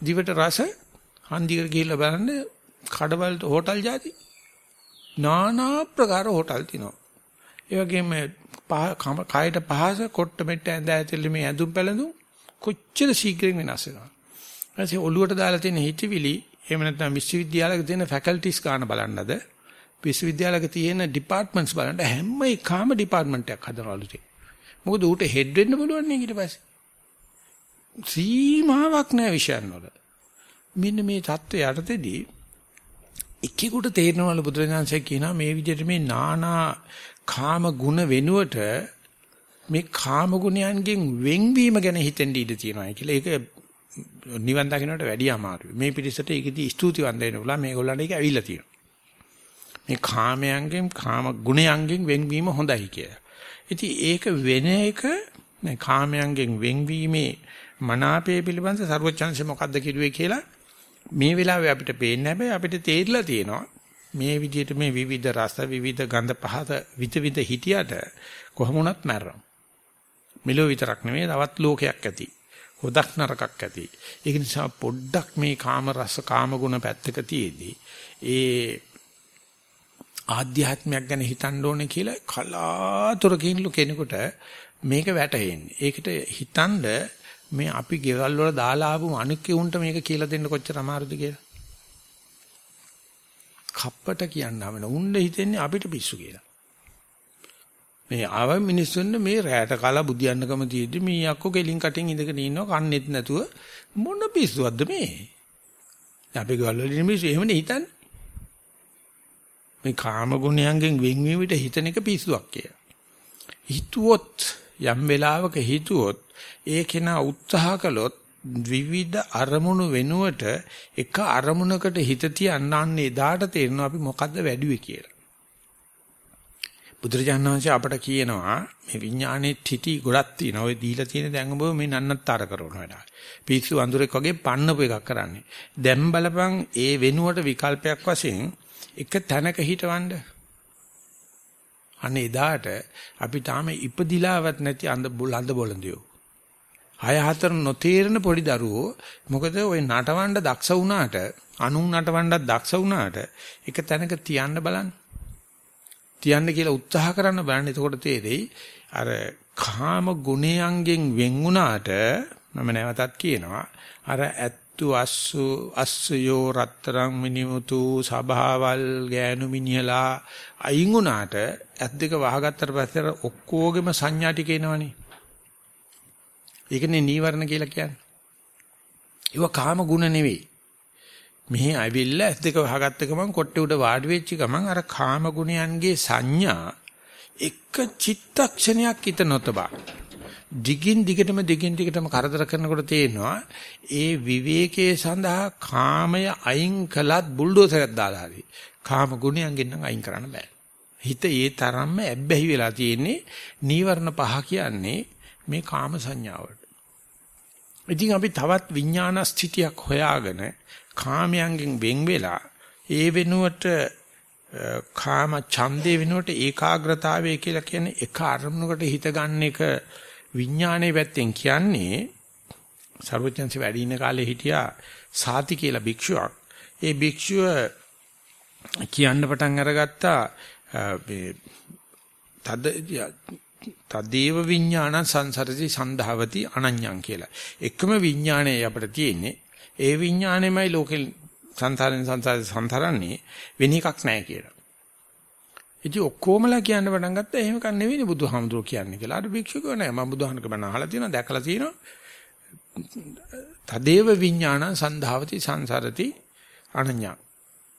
දිවට රස හන්දියකට ගිහිල්ලා බලන්න කඩවල හෝටල් જાති නානා ප්‍රකාර හෝටල් තියෙනවා. ඒ වගේම කායට පහස කොට්ට මෙට්ට ඇඳ ඇතුළේ මේ ඇඳුම් පැළඳුම් කොච්චර ශීඝ්‍රයෙන් වෙනස් වෙනවද? ඊපස්සේ ඔළුවට දාලා තියෙන හිතවිලි එහෙම නැත්නම් විශ්වවිද්‍යාලයක තියෙන ෆැකල්ටිස් ගන්න බලන්නද? විශ්වවිද්‍යාලයක තියෙන ඩිපාර්ට්මන්ට්ස් බලන්න හැම එකම ඩිපාර්ට්මන්ට් එකක් හදනවලු තියෙන්නේ. මොකද ඌට හෙඩ් වෙන්න පුළුවන් නේ ඊට පස්සේ. සීමාවක් නැහැ විෂයන් වල. මෙන්න මේ தත්ත්වය යටතේදී එකෙකුට තේරෙනවලු බුදුරජාණන්සේ කියනවා මේ විදිහට මේ නානා කාම ගුණ වෙනුවට මේ කාම ගුණයන්ගෙන් වෙන්වීම ගැන හිතෙන්න ඉඩ තියෙනවා කියලා. ඒක නිවන් දකින්නට වැඩිය අමාරුයි. මේ පිටිසට ඒකදී ස්තුතිවන්ත වෙන්න උලා මේගොල්ලන්ට ඒක ඇවිල්ලා තියෙනවා. මේ කාමයන්ගෙන් කාම ගුණයන්ගෙන් වෙන්වීම හොඳයි කියලා. ඉතින් ඒක වෙන එක මේ කාමයන්ගෙන් වෙන්වීමේ මනාපය පිළිබඳ ਸਰවචන්සෙ මොකද්ද කිව්වේ කියලා මේ වෙලාවේ අපිට පේන්නේ හැබැයි අපිට තේරිලා තියෙනවා මේ විදිහට මේ විවිධ රස විවිධ ගන්ධ පහත විත විත හිටියට කොහොම වුණත් මැරෙනවා. මෙලෝ විතරක් නෙමෙයි තවත් ලෝකයක් ඇති. හොදක් නරකක් ඇති. ඒක නිසා පොඩ්ඩක් මේ කාම රස කාම ගුණ පැත්තක තියේදී ඒ ආධ්‍යාත්මයක් ගැන හිතන්න ඕනේ කියලා කලාතුරකින් කෙනෙකුට මේක වැටහෙන්නේ. ඒකට හිතනද මේ අපි ගෙවල් වල දාලා ආපු අනික් උන්ට මේක කියලා දෙන්න කොච්චර අමාරුද කියලා. කප්පට කියන්නම උන්න හිතෙන්නේ අපිට පිස්සු කියලා. මේ ආව මිනිස්සුන්න මේ රැයට කාලා බුදියන්නකම තියෙද්දි මේ අක්කෝ කෙලින් කටින් ඉඳගෙන ඉන්නවා කන්නේත් නැතුව මොන පිස්සුවක්ද මේ? අපි ගෙවල් වල ඉන්න මිනිස්සු එහෙමනේ හිතන්නේ. මේ කාම ගුණයන්ගෙන් වෙන්වීමට හිතන එක පිස්සුවක් කියලා. හිතුවොත් යම් වෙලාවක හිතුවොත් ඒ කෙනා උත්සාහ කළොත් විවිධ අරමුණු වෙනුවට එක අරමුණකට හිත තියන්න එදාට තේරෙනවා අපි මොකද්ද වැඩිවේ කියලා. බුදුරජාණන් වහන්සේ අපට කියනවා මේ විඥානයේ තිටි ගොඩක් තියෙනවා. ඔය දීලා තියෙන දැන් ඔබ මේ නන්නත්තර කරන වැඩ. පිස්සු අඳුරෙක් වගේ පන්නපු එකක් කරන්නේ. දැන් බලපන් ඒ වෙනුවට විකල්පයක් වශයෙන් එක තැනක හිටවන්න. අනේ එදාට අපි තාම ඉපදිලාවත් නැති අඳ බුලඳ බොළඳියෝ. හය හතර නොතේරෙන පොඩි දරුවෝ මොකද ওই නටවන්න දක්ෂ වුණාට අනුන් නටවන්නත් දක්ෂ වුණාට එක තැනක තියන්න බලන්න. තියන්න කියලා උත්සාහ කරන්න බලන්න එතකොට තේරෙයි අර කාම ගුණයන්ගෙන් වෙන් වුණාට මම නැවතත් කියනවා අර ඇත්තු අස්සු අස්සයෝ රත්තරන් මිනිමුතු සභාවල් ගෑනු මිනිහලා අයින් වුණාට ඇත් දෙක වහගත්තට පස්සේ ඔක්කොගෙම සංඥා ටික එනවනේ ඒකනේ නීවරණ කියලා කියන්නේ. ඒව කාම ගුණ නෙවෙයි. මෙහි ඇවිල්ලා ඇස් දෙක වහගත්ත ගමන් කොට්ටේ උඩ වාඩි වෙච්ච ගමන් අර කාම ගුණයන්ගේ සංඥා එක චිත්තක්ෂණයක් හිත නොතබා. දිගින් දිගටම දිගින් දිගටම කරදර කරනකොට තේනවා ඒ විවේකයේ සඳහා කාමය අයින් කළත් බුල්ඩෝසරයක් දාලා හරි කාම ගුණයන්ගෙන් නම් අයින් කරන්න බෑ. හිත ඒ තරම්ම ඇබ්බැහි වෙලා තියෙන්නේ නීවරණ පහ කියන්නේ මේ කාම සංඥාවට. ඉතින් අපි තවත් විඥාන ස්ථිතියක් හොයාගෙන කාමයන්ගෙන් වෙන් වෙලා ඒ වෙනුවට කාම ඡන්දේ වෙනුවට ඒකාග්‍රතාවය කියලා කියන්නේ එක අරමුණකට හිත ගන්න එක විඥානයේ පැත්තෙන් කියන්නේ සර්වඥන්සේ වැඩි ඉන්න කාලේ හිටියා සාති කියලා භික්ෂුවක්. ඒ භික්ෂුව කියන්න පටන් අරගත්තා මේ තද තදේව විඥාන සංසරති සන්ධාවති අනඤ්ඤං කියලා. එකම විඥානය අපිට තියෙන්නේ. ඒ විඥානෙමයි ලෝකෙ සංසාරෙන් සංසාරේ සංතරන්නේ වෙන එකක් නැහැ කියලා. ඉතින් ඔක්කොමලා කියන්න පටන් ගත්තා එහෙම කන් නෙවෙයි බුදුහාමුදුරුවෝ කියන්නේ කියලා. අර භික්ෂුකෝ නෑ මම බුදුහාමුදුරුවෝ බණ අහලා තියෙනවා දැකලා තියෙනවා. තදේව විඥාන සංධාවති සංසරති අනඤ්ඤං.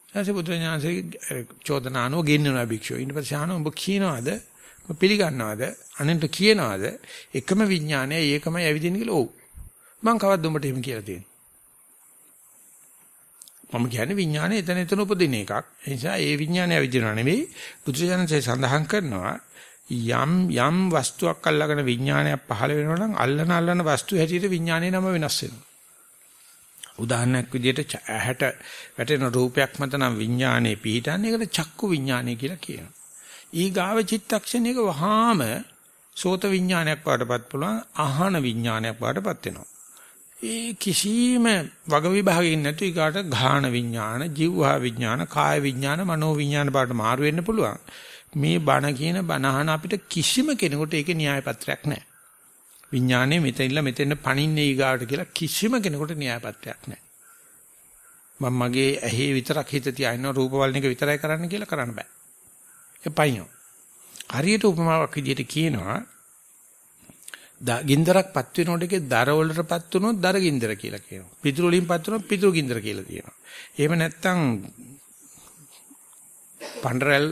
ඊට පස්සේ බුදුරජාණන්සේ චෝදනානෝ ගෙන්නනවා භික්ෂුව. ඊට පස්සේ අහනවා ඔබ කියනවාද පිළිගන්නවද අනන්ත කියනවද එකම විඥානය ඒකමයි ඇවිදින්නේ කියලා ඔව් මං කවද්ද උඹට එහෙම කියලා තියෙන්නේ මම කියන්නේ විඥානය එතන එතන උපදින එකක්. ඒ නිසා ඒ විඥානය ඇවිදිනව නෙවෙයි බුදුසසුනේ සඳහන් කරනවා යම් යම් වස්තුවක් අල්ලගෙන විඥානයක් පහළ වෙනවා නම් අල්ලන අල්ලන වස්තු හැටියට විඥානයේ නම වෙනස් වෙනවා. උදාහරණයක් විදිහට ඇහැට වැටෙන රූපයක් මත නම් විඥානයේ පිහිටන්නේ ඒකට චක්කු විඥානය කියලා කියනවා. ඊගාව චිත්තක්ෂණයක වහාම සෝත විඥානයක් වඩපත් පුළුවන් ආහන විඥානයක් වඩපත් වෙනවා. ඒ කිසිම වග විභාගකින් නැතු ඊගාට ගාහන විඥාන, ජීවහා විඥාන, කාය විඥාන, මනෝ විඥාන පාට මාරු වෙන්න පුළුවන්. මේ බණ කියන බණහන අපිට කිසිම කෙනෙකුට ඒකේ න්‍යාය පත්‍රයක් නැහැ. විඥානේ මෙතනilla මෙතෙන් පණින්නේ ඊගාට කියලා කිසිම කෙනෙකුට න්‍යාය පත්‍රයක් නැහැ. මම මගේ ඇහි විතරක් හිත තියාගෙන රූප වලින් එක විතරයි කරන්න කියලා කරන්න බෑ. එපයින්ෝ. හරියට උපමාවක් විදිහට කියනවා ගින්දරක් පත් වෙනකොට ඒකේ දර වලටපත් වුණොත් දර ගින්දර කියලා කියනවා. පිටුරු වලින් පත් වුණොත් පිටුරු ගින්දර කියලා කියනවා. එහෙම නැත්නම් පණ්ඩරල්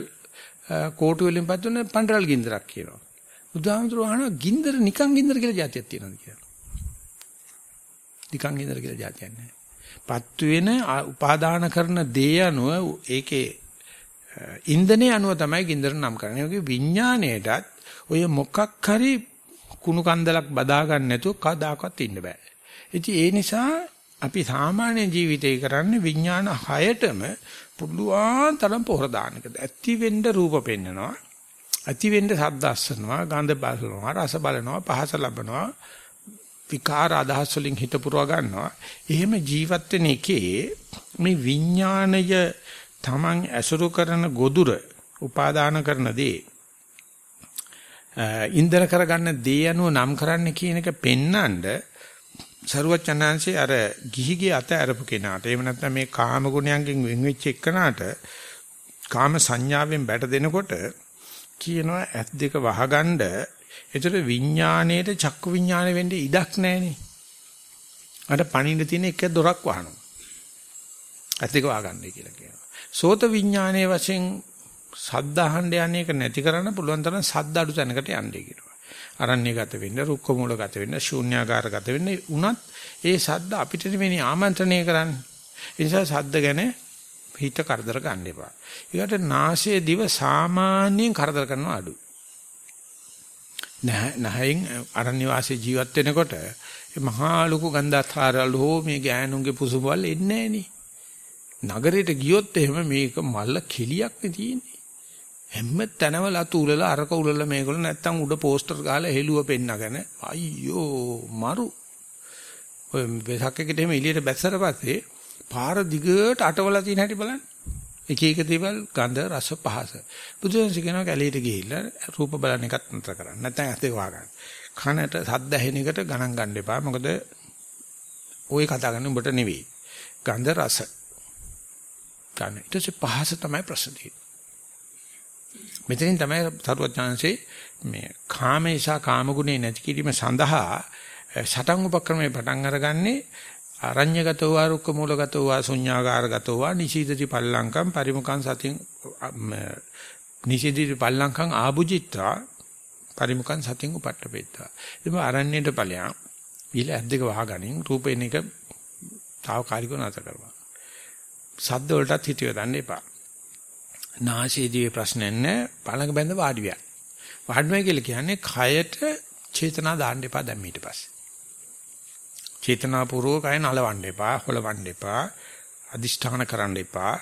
කෝටු වලින් පත් වුණොත් පණ්ඩරල් ගින්දරක් කියනවා. බුදුහාමුදුරුවෝ අහනවා ගින්දර නිකන් ගින්දර කියලා જાතියක් තියෙනවද කියලා. නිකන් ගින්දර කියලා જાතියක් නැහැ. පත් වෙන උපාදාන කරන දේ අනුව ඒකේ ඉන්ධනයේ අනුව තමයි ගින්දර නම් කරන්නේ. ඒකේ විඥාණයටත් ඔය මොකක් හරි කුණු කන්දලක් බදා ගන්න නැතුව කවදාකවත් ඉන්න බෑ. ඉතින් ඒ නිසා අපි සාමාන්‍ය ජීවිතේ කරන්නේ විඥාන හයටම පුළුවන් තරම් පොහොර දාන එකද. ඇති වෙන්න රූප පෙන්නනවා. ඇති වෙන්න ශබ්ද අස්සනවා, ගන්ධ බලනවා, රස බලනවා, පහස ලබනවා. විකාර අදහස් වලින් හිත පුරව ගන්නවා. එහෙම ජීවත් වෙන එකේ මේ විඥාණය Taman ඇසුරු කරන ගොදුර උපාදාන කරන දේ ඉන්දර කරගන්න දේ අනුව නම් කරන්න කියන එක පෙන්නඳ සරුවචනාංශේ අර ගිහිගේ අත අරපු කෙනාට. එහෙම නැත්නම් මේ කාම ගුණයන්ගෙන් වෙන් වෙච්ච එකනට කාම සංඥාවෙන් බැට දෙනකොට කියනවා ඇස් දෙක වහගන්න. ඒතර විඥාණයට චක්කු විඥාණය වෙන්නේ ඉඩක් නැහනේ. අර පණින්න තියෙන එක දොරක් වහනවා. ඇස් දෙක වහගන්නයි කියලා කියනවා. සෝත විඥානයේ වශයෙන් සද්ද අහන්න යන්නේ එක නැති කරන්න පුළුවන් තරම් සද්ද අඩු තැනකට යන්නේ කියනවා. අරණ්‍යගත වෙන්න, රුක්ක මූලගත වෙන්න, ශූන්‍යාකාරගත වෙන්න උනත් ඒ සද්ද අපිට නෙවෙයි ආමන්ත්‍රණය කරන්නේ. ඒ නිසා සද්ද ගැන හිත කරදර ගන්න එපා. ඊකට නාසයේ දිව සාමාන්‍යයෙන් කරදර කරනවා අඩු. නැහැයින් අරණ්‍ය වාසී ජීවත් වෙනකොට මහා ලොකු ගන්ධාතරවල හෝ මේ ගෑනුන්ගේ පුසුබල් එන්නේ නැහනේ. නගරයට ගියොත් එහෙම මේක මල්ල කෙලියක් නේ තියෙන්නේ. හැම තැනම ලතු උලලා අරක උලලා මේගොල්ලෝ නැත්තම් උඩ පෝස්ටර් ගහලා හෙළුව පෙන්නගෙන අයියෝ මරු. ඔය වෙසක් එකට එහෙම එළියට බැස්සට පස්සේ පාර දිගට අටවලා තියෙන හැටි බලන්න. එක එක දේවල් ගඳ රස පහස. බුදුන්සේ කියනවා කැලීට ගිහිල්ලා රූප බලන එකත් නතර කරන්න. නැත්නම් ඇතේ වහගන්න කනට සද්ද ඇහෙන එකට ගණන් ගන්න එපා. මොකද ওই කතා කරන්නේ උඹට නෙවෙයි. ගඳ රස. ගන්න. ඊට පස්සේ පහස තමයි ප්‍රශ්න. තියෙන්නේ මෙතනින් තමයි සරුවචාන්සේ මේ කාමේශා කාමගුණේ නැති කිරීම සඳහා සටන් උපක්‍රමයේ පටන් අරගන්නේ අරඤ්‍යගතෝ වා රුක්ක මූලගතෝ වා ශුඤ්ඤාගාරගතෝ වා නිශීදති පල්ලංකම් පරිමුඛං සතින් නිශීදති පල්ලංකම් ආභුජිත්වා පරිමුඛං සතින් උපට්ඨපෙත්තා එතම අරඤ්‍යයට ඵලයන් ඊළ ඇද්දක වහගනින් රූපේන එක తాවකාලිකව නැත කරනවා. සද්ද වලටත් හිතිය දාන්න එපා නාසයේදී ප්‍රශ්නයක් නැහැ. පළඟ බැඳ වාඩි වෙනවා. වාඩි වෙනවා කියලා කියන්නේ කයට චේතනා දාන්න එපා දැන් ඊට පස්සේ. චේතනාපූර්වක කය නලවන්න එපා, හොලවන්න එපා, අදිෂ්ඨාන කරන්න එපා,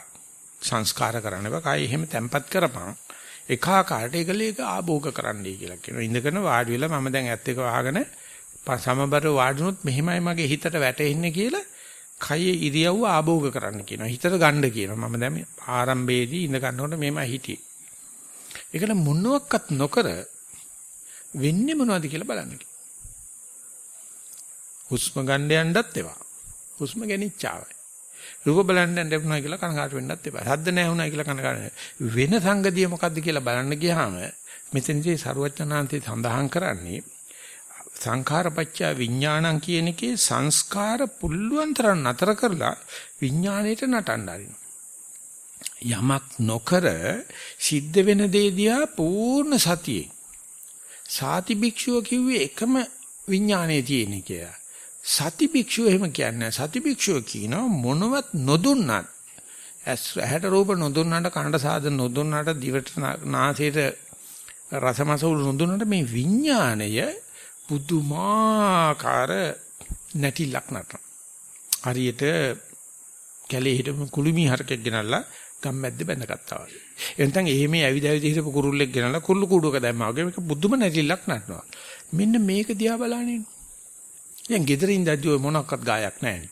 සංස්කාර කරන්න එපා. කය එහෙම තැම්පත් කරපන්. එකාකාරට ඒකලේක ආභෝග කරන්නයි කියලා කියනවා. ඉඳගෙන වාඩි වෙලා මම දැන් ඇත් එක වහගෙන සමබර වාඩුනොත් මෙහෙමයි මගේ හිතට වැටෙන්නේ කියලා කයේ ඉරියව්ව ආභෝග කරන්න කියනවා. හිතට ගන්න කියනවා. මම දැන් ආරම්භයේදී ඉඳ ගන්නකොට මේම හිටියේ. ඒකල මොනවත් නොකර වෙන්නේ මොනවද කියලා බලන්න හුස්ම ගන්න යන්නත් එපා. හුස්ම ගැනිච්චාවයි. රූප බලන්න යන්න එපා කියලා කනගාටු වෙන්නත් එපා. ශබ්ද නැහැ වුණා කියලා කනගාටු වෙන සංගතිය මොකද්ද කියලා බලන්න ගියාම මෙතනදී සරුවචනාන්තේ සඳහන් කරන්නේ සංඛාරපච්චය විඥානං කියන එකේ සංස්කාර පුල්ලුවන් තරම් නතර කරලා විඥාණයට නටන්න ආරිනවා. යමක් නොකර සිද්ධ වෙන දේ දිහා පූර්ණ සතියේ. සාති භික්ෂුව කිව්වේ එකම විඥානයේ තියෙන කියලා. සති භික්ෂුව එහෙම කියන්නේ සති භික්ෂුව කියනවා මොනවත් නොදුන්නත් ඇස් ඇහැට රූප නොදුන්නාට කනට සාද නොදුන්නාට දිවට නාසයට රසමසවුල් නොදුන්නාට මේ විඥාණය පුදුමාකාර නැටිලක් නටන. හරියට කැලේ හිටපු කුළුමි හරකෙක් ගෙනල්ලා ගම්මැද්ද බැඳගත්තා වගේ. එතෙන් එහෙම ඇවිද ඇවිද හිටපු කුරුල්ලෙක් ගෙනල්ලා කුරුළු කූඩුවක දැම්මා වගේ මේක බුදුම නැටිලක් නටනවා. මෙන්න මේක දිහා බලන්නේ. දැන් ගෙදරින් දැද්දි ඔය මොනක්වත් ගායක් නැහැ.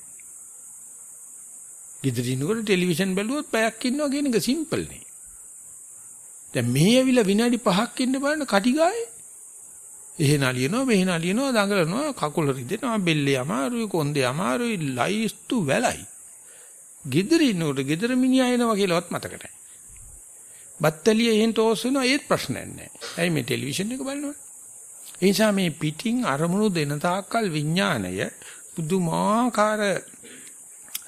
ගෙදරින්කොට ටෙලිවිෂන් බැලුවොත් පැයක් ඉන්නවා කියන එක සිම්පල් නේ. දැන් මේ ඇවිල්ලා විනාඩි 5ක් ඉන්න බලන්න කටි ගායේ එහෙ නලියනවා මෙහෙ නලියනවා දඟලනවා කකුල රිදෙනවා බෙල්ලේ අමාරුයි කොන්දේ අමාරුයි ලයිස්තු වැලයි. ගෙදර ඉන්නකොට ගෙදර මිනිහා එනවා කියලාවත් මතක නැහැ. බත්තලිය එහෙන් තෝස් වෙනවා ඒත් ප්‍රශ්නයක් නැහැ. ඇයි මේ ටෙලිවිෂන් එක බලනවා? ඒ නිසා මේ පිටින් අරමුණු දෙන තාක්කල් විඥාණය පුදුමාකාර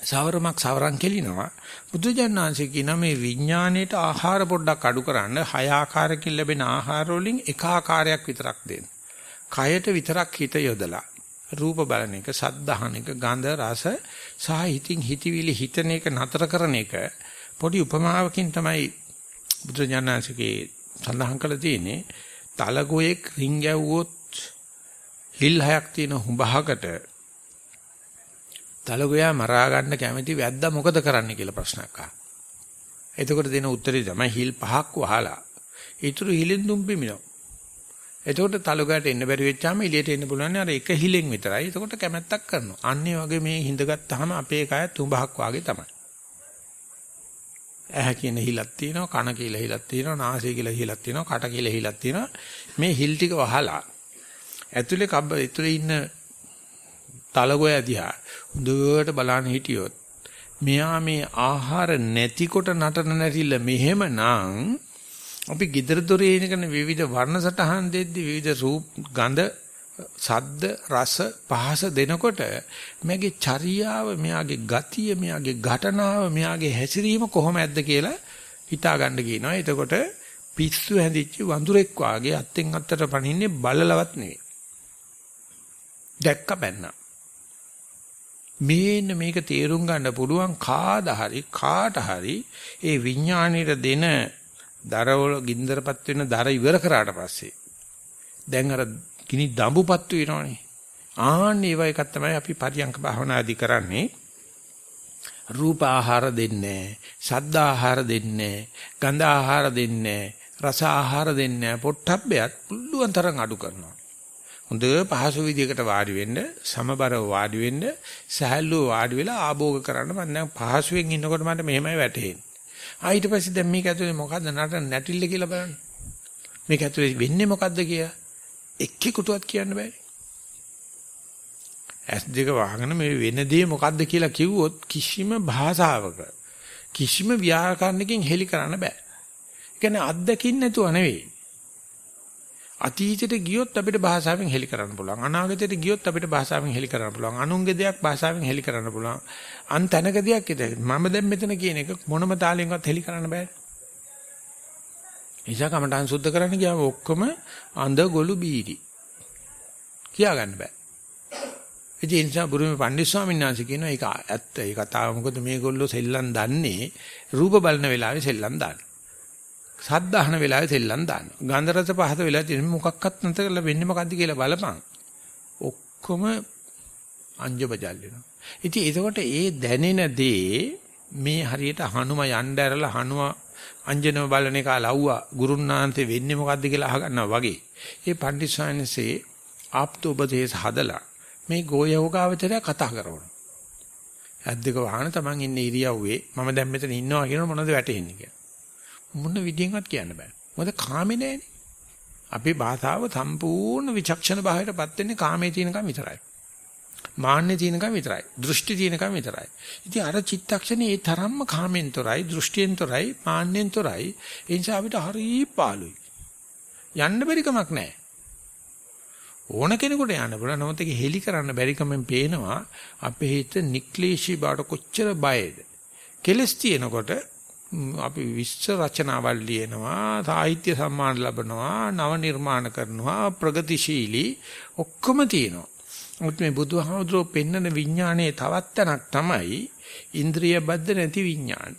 සවරමක් සවරන් කෙලිනවා. බුදුජානනාංශේ කියන මේ විඥාණයට ආහාර පොඩ්ඩක් අඩු කරන්න හය ආකාරකින් ලැබෙන ආහාර වලින් එක ආකාරයක් විතරක් දෙන්න. කයට විතරක් හිත යොදලා රූප බලන එක, සද්දහන එක, ගන්ධ රස සහ හිතින් හිතවිලි හිතන එක නතර කරන එක පොඩි උපමාවකින් තමයි බුදුජානනාංශගේ සඳහන් කළ තියෙන්නේ. තලගොයෙක් රින් ගැව්වොත් හිල් හයක් තියෙන හුඹහකට තලගොයා මරා ගන්න කැමති වැද්දා මොකද කරන්න කියලා ප්‍රශ්නයක් අහනවා. එතකොට දෙන උත්තරේ තමයි හිල් පහක් වහලා. ඊටු හිලෙන් දුම් පිමිනව. එතකොට තලගාට එන්න බැරි වෙච්චාම එළියට එන්න පුළුවන් අර එක හිලෙන් විතරයි. එතකොට කැමැත්තක් කරනවා. අන්නේ වගේ මේ හිඳගත්තාම අපේ කය තුඹහක් වාගේ තමයි. ඇහැ කියන හිලක් තියෙනවා, කන කියලා හිලක් තියෙනවා, නාසය කියලා හිලක් තියෙනවා, කට කියලා හිලක් තියෙනවා. මේ හිල් ටික වහලා ඇතුලේ කබ්බ ඇතුලේ ඉන්න තලගොය දිහා හොඳට බලන්න හිටියොත් මෙයා මේ ආහාර නැතිකොට නටන නැතිල මෙහෙමනම් අපි gedara dore එනකන විවිධ වර්ණ සටහන් දෙද්දි විවිධ රූප ගඳ සද්ද රස පහස දෙනකොට මෙයාගේ චර්යාව මෙයාගේ ගතිය මෙයාගේ ඝටනාව මෙයාගේ හැසිරීම කොහොමද කියලා හිතා ගන්න කියනවා. එතකොට පිස්සු හැදිච්ච වඳුරෙක් වාගේ අත්ෙන් අත්තට පනින්නේ බලලවත් නෙවෙයි. දැක්ක බැන්නා මේන්න මේක තේරුම් ගන්න පුළුවන් කාද හරි කාට හරි ඒ විඥාණයට දෙන දරවල ගින්දරපත් වෙන දර ඉවර කරාට පස්සේ දැන් අර කිනි දඹුපත් වෙනවනේ. ආන්න ඒව එකක් තමයි අපි පරියංක භාවනාදී කරන්නේ. රූප ආහාර දෙන්නේ ශබ්ද ආහාර දෙන්නේ ගන්ධ ආහාර දෙන්නේ රස ආහාර දෙන්නේ පොට්ටබ්බයත් පුළුවන් තරම් අඩු කරනවා. හොඳ පහසු විදිහකට වාඩි වෙන්න සමබරව වාඩි වෙන්න සහැල්ලුව වාඩි වෙලා ආභෝග කරන්න මම දැන් පහසුවෙන් ඉන්නකොට මට මෙහෙමයි වැටහෙන්නේ. ආ ඊට පස්සේ දැන් මේක ඇතුලේ මොකද්ද නට නැටිල්ල කියලා බලන්න. මේක ඇතුලේ වෙන්නේ මොකද්ද කියලා එක්කෙකුටවත් කියන්න බෑ. ඇස් දෙක වහගෙන මේ වෙන දේ මොකද්ද කියලා කිව්වොත් කිසිම භාෂාවක කිසිම ව්‍යාකරණකින් හෙලි කරන්න බෑ. ඒ කියන්නේ අත්දකින්න නැතුව නෙවෙයි. අතීතයට ගියොත් අපිට භාෂාවෙන් හෙලි කරන්න පුළුවන්. අනාගතයට ගියොත් අපිට භාෂාවෙන් හෙලි කරන්න පුළුවන්. අනුන්ගේ දෙයක් භාෂාවෙන් හෙලි කරන්න පුළුවන්. අන් තැනක දෙයක් ඉතින් මම දැන් මෙතන කියන එක මොනම තාලෙන්වත් හෙලි කරන්න බෑ. නිසා කමටහන් සුද්ධ කරන්න ගියාම ඔක්කොම අඳ ගොළු බීරි. කියා ගන්න බෑ. ඒ නිසා බුරුමේ පණ්ඩිත ස්වාමීන් වහන්සේ කියනවා ඒක ඇත්ත. ඒ කතාව මොකද මේගොල්ලෝ සෙල්ලම් දන්නේ රූප බලන වෙලාවේ සෙල්ලම් දාන්නේ. සද්ද අහන වෙලාවේ සෙල්ලම් දානවා. ගන්ධ රස පහත වෙලාවේ තියෙන මොකක්වත් නැත කරලා වෙන්නේ මොකද්ද කියලා බලපන්. ඔක්කොම අංජබජල් වෙනවා. ඉතින් එතකොට ඒ දැනෙන දේ මේ හරියට හනුම යන්න ඇරලා හනුව අංජනව බලන එක ලව්වා ගුරුන්නාන්තේ වෙන්නේ මොකද්ද කියලා අහගන්නවා වගේ. ඒ පණ්ඩිතසායනසේ ආප්තෝපදේශ හදලා මේ ගෝයෝගාවචරය කතා කරනවා. ඇද්දක වහන තමන් ඉන්නේ ඉරියව්වේ මම දැන් මෙතන ඉන්නවා කියන මොනවද වැටෙන්නේ කියලා. මොන විදියෙන්වත් කියන්න බෑ. මොකද කාමේ නෑනේ. අපේ භාෂාව සම්පූර්ණ විචක්ෂණ භාවයටපත් වෙන්නේ කාමයේ තියෙනකම් විතරයි. මාන්නේ තියෙනකම් විතරයි. දෘෂ්ටි තියෙනකම් විතරයි. ඉතින් අර චිත්තක්ෂණේ ඒ තරම්ම කාමෙන් තොරයි, දෘෂ්ටියෙන් තොරයි, මාන්නෙන් තොරයි. ඒ නිසා අපිට හරි පාළුයි. යන්න බැරි කමක් නැහැ. ඕන කෙනෙකුට යන්න පුළුවන්. නමුත් ඒක හෙලි කරන්න බැරි කමෙන් පේනවා අපේ හිත නික්ලේශී බවට කොච්චර බයද. කෙලස් තියෙනකොට අපි විශ්ව රචනාවල් ලියනවා සාහිත්‍ය සම්මාන ලබනවා නව නිර්මාණ කරනවා ප්‍රගතිශීලී ඔක්කොම තියෙනවා. මුත් මේ බුදුහාමුදුරුවෝ පෙන්වන විඥානයේ තවත් තැනක් තමයි ඉන්ද්‍රිය බද්ධ නැති විඥාන.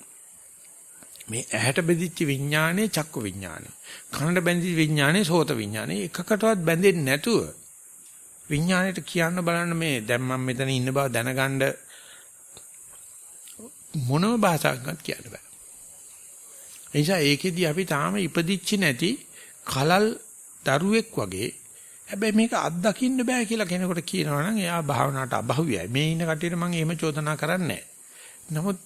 මේ ඇහැට බෙදිච්ච විඥානේ චක්කු විඥානේ කනට බැඳිච්ච විඥානේ සෝත විඥානේ එකකටවත් බැඳෙන්නේ නැතුව විඥාණයට කියන්න බලන්න මේ දැන් මම මෙතන ඉන්න බව දැනගන්න මොනම භාෂාවක්වත් කියන්න බෑ. ඒ නිසා ඒකෙදි අපි තාම ඉපදිච්ච නැති කලල් දරුවෙක් වගේ හැබැයි මේක අත්දකින්න බෑ කියලා කෙනෙකුට කියනවා නම් එයා භාවනාවට අභව්‍යයි. මේ ඉන්න කටියට මම එහෙම චෝදනා කරන්නේ නමුත්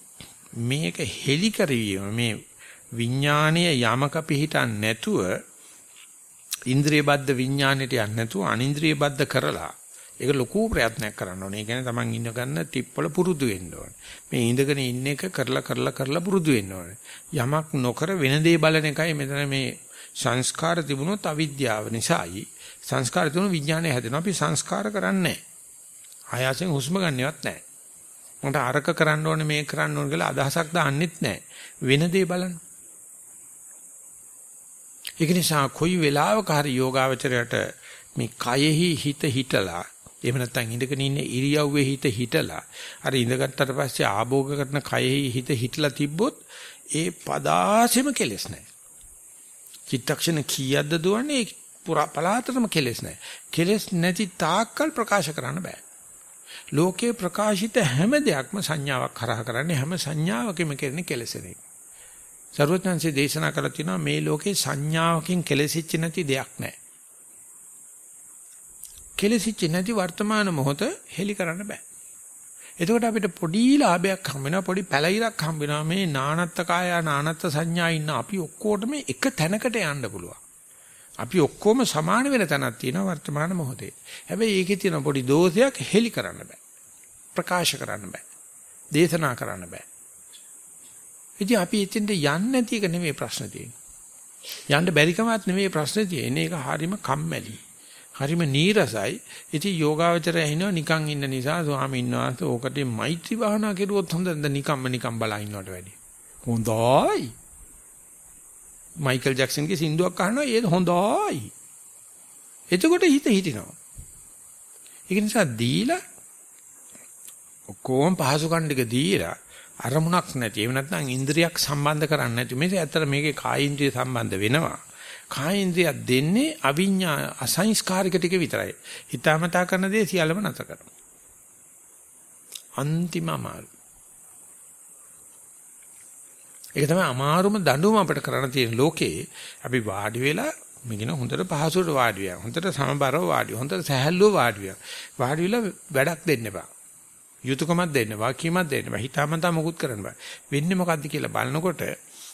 මේක හෙලි කරවීම මේ විඥානීය යමක පිහිටන් නැතුව ඉන්ද්‍රිය බද්ධ විඥාණයට යන්නේ නැතුව අනින්ද්‍රිය බද්ධ කරලා ඒක ලොකු ප්‍රයත්නයක් කරන්න ඕනේ. ඒ කියන්නේ Taman ඉන්න ගන්න ටිප් වල පුරුදු වෙන්න ඕනේ. මේ ඉඳගෙන ඉන්න එක කරලා කරලා කරලා පුරුදු වෙන්න ඕනේ. යමක් නොකර වෙන දේ බලන එකයි මෙතන මේ සංස්කාර තිබුණොත් අවිද්‍යාව නිසායි. සංස්කාර තිබුණොත් විඥානය හැදෙනවා. අපි සංස්කාර කරන්නේ නැහැ. ආයාසෙන් හුස්ම ගන්නවත් නැහැ. මට අරක කරන්න ඕනේ මේක කරන්න ඕනේ කියලා අදහසක් දාන්නෙත් නැහැ. වෙන දේ බලන්න. ඒක නිසා කොයි වෙලාවක හරි යෝගාවචරයට මේ කයෙහි හිත හිටලා එහෙම නැත්නම් ඉඳගෙන ඉන්න ඉරියව්වේ හිත හිටලා අර ඉඳගත්තට පස්සේ ආභෝග කරන කයෙහි හිත හිටලා තිබ්බොත් ඒ පදාසෙම කෙලස් නැහැ. චිත්තක්ෂණ කීයක්ද දුවන්නේ පලාතරම කෙලෙස් නැහැ. කෙලෙස් නැති තාක්කල් ප්‍රකාශ කරන්න බෑ. ලෝකේ ප්‍රකාශිත හැම දෙයක්ම සංඥාවක් කරා කරන්නේ හැම සංඥාවකම කෙරෙන කෙලෙසෙන එක. සර්වඥාන්සේ දේශනා කරලා තිනවා මේ ලෝකේ සංඥාවකින් කෙලෙසිච්ච නැති දෙයක් නැහැ. කෙලෙසිච්ච නැති වර්තමාන මොහොත හෙලි කරන්න බෑ. එතකොට අපිට පොඩි ලාභයක් හම්බ වෙනවා පොඩි පැලිරක් හම්බ වෙනවා මේ නානත්ත කාය නානත්ත සංඥා ඉන්න අපි ඔක්කොටම එක තැනකට යන්න පුළුවන්. අපි ඔක්කොම සමාන වෙන තැනක් තියෙනවා වර්තමාන මොහොතේ. හැබැයි ඒකේ තියෙන පොඩි දෝෂයක් හෙලි කරන්න බෑ. ප්‍රකාශ කරන්න බෑ. දේශනා කරන්න බෑ. ඉතින් අපි එතෙන්ට යන්නේ නැති එක නෙමෙයි ප්‍රශ්න තියෙන්නේ. යන්න බැරිකමත් නෙමෙයි ප්‍රශ්නේ තියෙන්නේ. ඒක හරීම කම්මැලි. හරිම නීරසයි. ඉතින් යෝගාවචරය හිනවා නිකන් ඉන්න නිසා ස්වාමීන් වහන්සේ ඕකට මෛත්‍රී භාවනා කෙරුවොත් හොඳද නිකම්ම නිකම් බලා ඉන්නවට වැඩිය. හොඳයි. මයිකල් ජැක්සන්ගේ සින්දුවක් අහනවා ඒක හොඳයි. එතකොට හිත හිටිනවා. ඒක නිසා දීලා ඔක්කොම පහසු කණ්ඩික දීලා අරමුණක් නැති. එහෙම නැත්නම් ඉන්ද්‍රියක් සම්බන්ධ කරන්නේ නැති. මේක ඇත්තට මේකේ කායින්ද්‍රිය සම්බන්ධ වෙනවා. කායින්ද්‍රිය දෙන්නේ අවිඤ්ඤා අසංස්කාරික ටික විතරයි. හිතාමතා කරන දේ සියල්ලම නැත කරනවා. අන්තිම අමාරු. ඒක තමයි අමාරුම දඬුවම අපිට කරන්න තියෙන ලෝකේ අපි වාඩි වෙලා මේකින හොඳට පහසුවට වාඩි වෙනවා. හොඳට සමබරව වාඩි වෙනවා. හොඳට සැහැල්ලුව වාඩි වෙනවා. වාඩි වෙලා වැඩක් දෙන්න එපා. යුතුයකමක් දෙන්න, වාක්‍යමක් දෙන්න බෑ. හිතාමතා මොකුත් කරන්න බෑ. වෙන්නේ මොකද්ද කියලා බලනකොට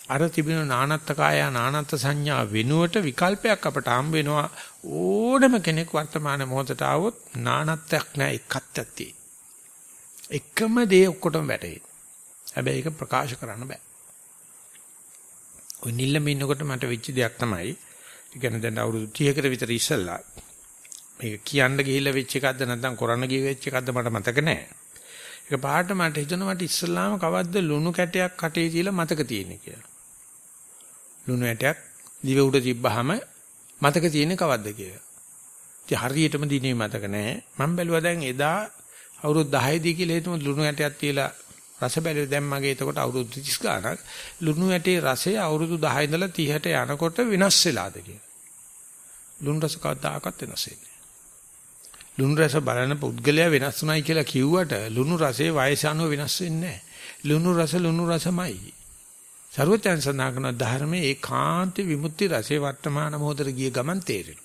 අර තිබෙන නානත්ත කාය නානත්ත සංඥා වෙනුවට විකල්පයක් අපට හම්බ වෙනවා. ඕනම කෙනෙක් වර්තමාන මොහොතට આવොත් නානත්යක් නෑ එකක් ඇත්තේ එකම දේ ඔක්කොටම වැටේ. හැබැයි ඒක ප්‍රකාශ කරන්න බෑ. ඔය නිල්ලම ඉන්නකොට මට වෙච්ච දෙයක් තමයි ඉගෙන දැන් අවුරුදු 30කට විතර ඉස්සෙල්ලා මේක කියන්න ගිහිල්ලා වෙච්ච එකක්ද නැත්නම් කරන්න ගිය වෙච්ච එකක්ද මට මතක නෑ. ඒක පාට මට හිතෙනවා මට ඉස්සෙල්ලාම කවද්ද ලුණු කැටයක් කටේ තියලා මතක තියෙන්නේ කියලා. ලුණු ඇටයක් දිව උඩ තිබ්බහම මතක තියෙන්නේ කවද්ද කියලා. ඉතින් හරියටම දිනේ මතක නැහැ. මම බැලුවා දැන් එදා අවුරුදු 10 දී කියලා හිතමු ලුණු ඇටයක් තියලා රස බැලුවේ දැන් මගේ එතකොට අවුරුදු 30 ගානක් ලුණු ඇටේ රසය අවුරුදු 10 ඉඳලා 30ට යනකොට වෙනස් වෙලාද කියලා. ලුණු රස කවදාකවත් වෙනස් වෙන්නේ ලුණු රස බලන පුද්ගලයා වෙනස් උනායි කියලා කිව්වට ලුණු රසයේ වයස අනුව වෙනස් වෙන්නේ නැහැ. ලුණු රස ලුණු රසමයි. සරුවචන් සඳහන් කරන ධර්මයේ ඒකාන්ත විමුක්ති රසේ වර්තමාන මොහොතට ගිය ගමන් තේරෙනවා.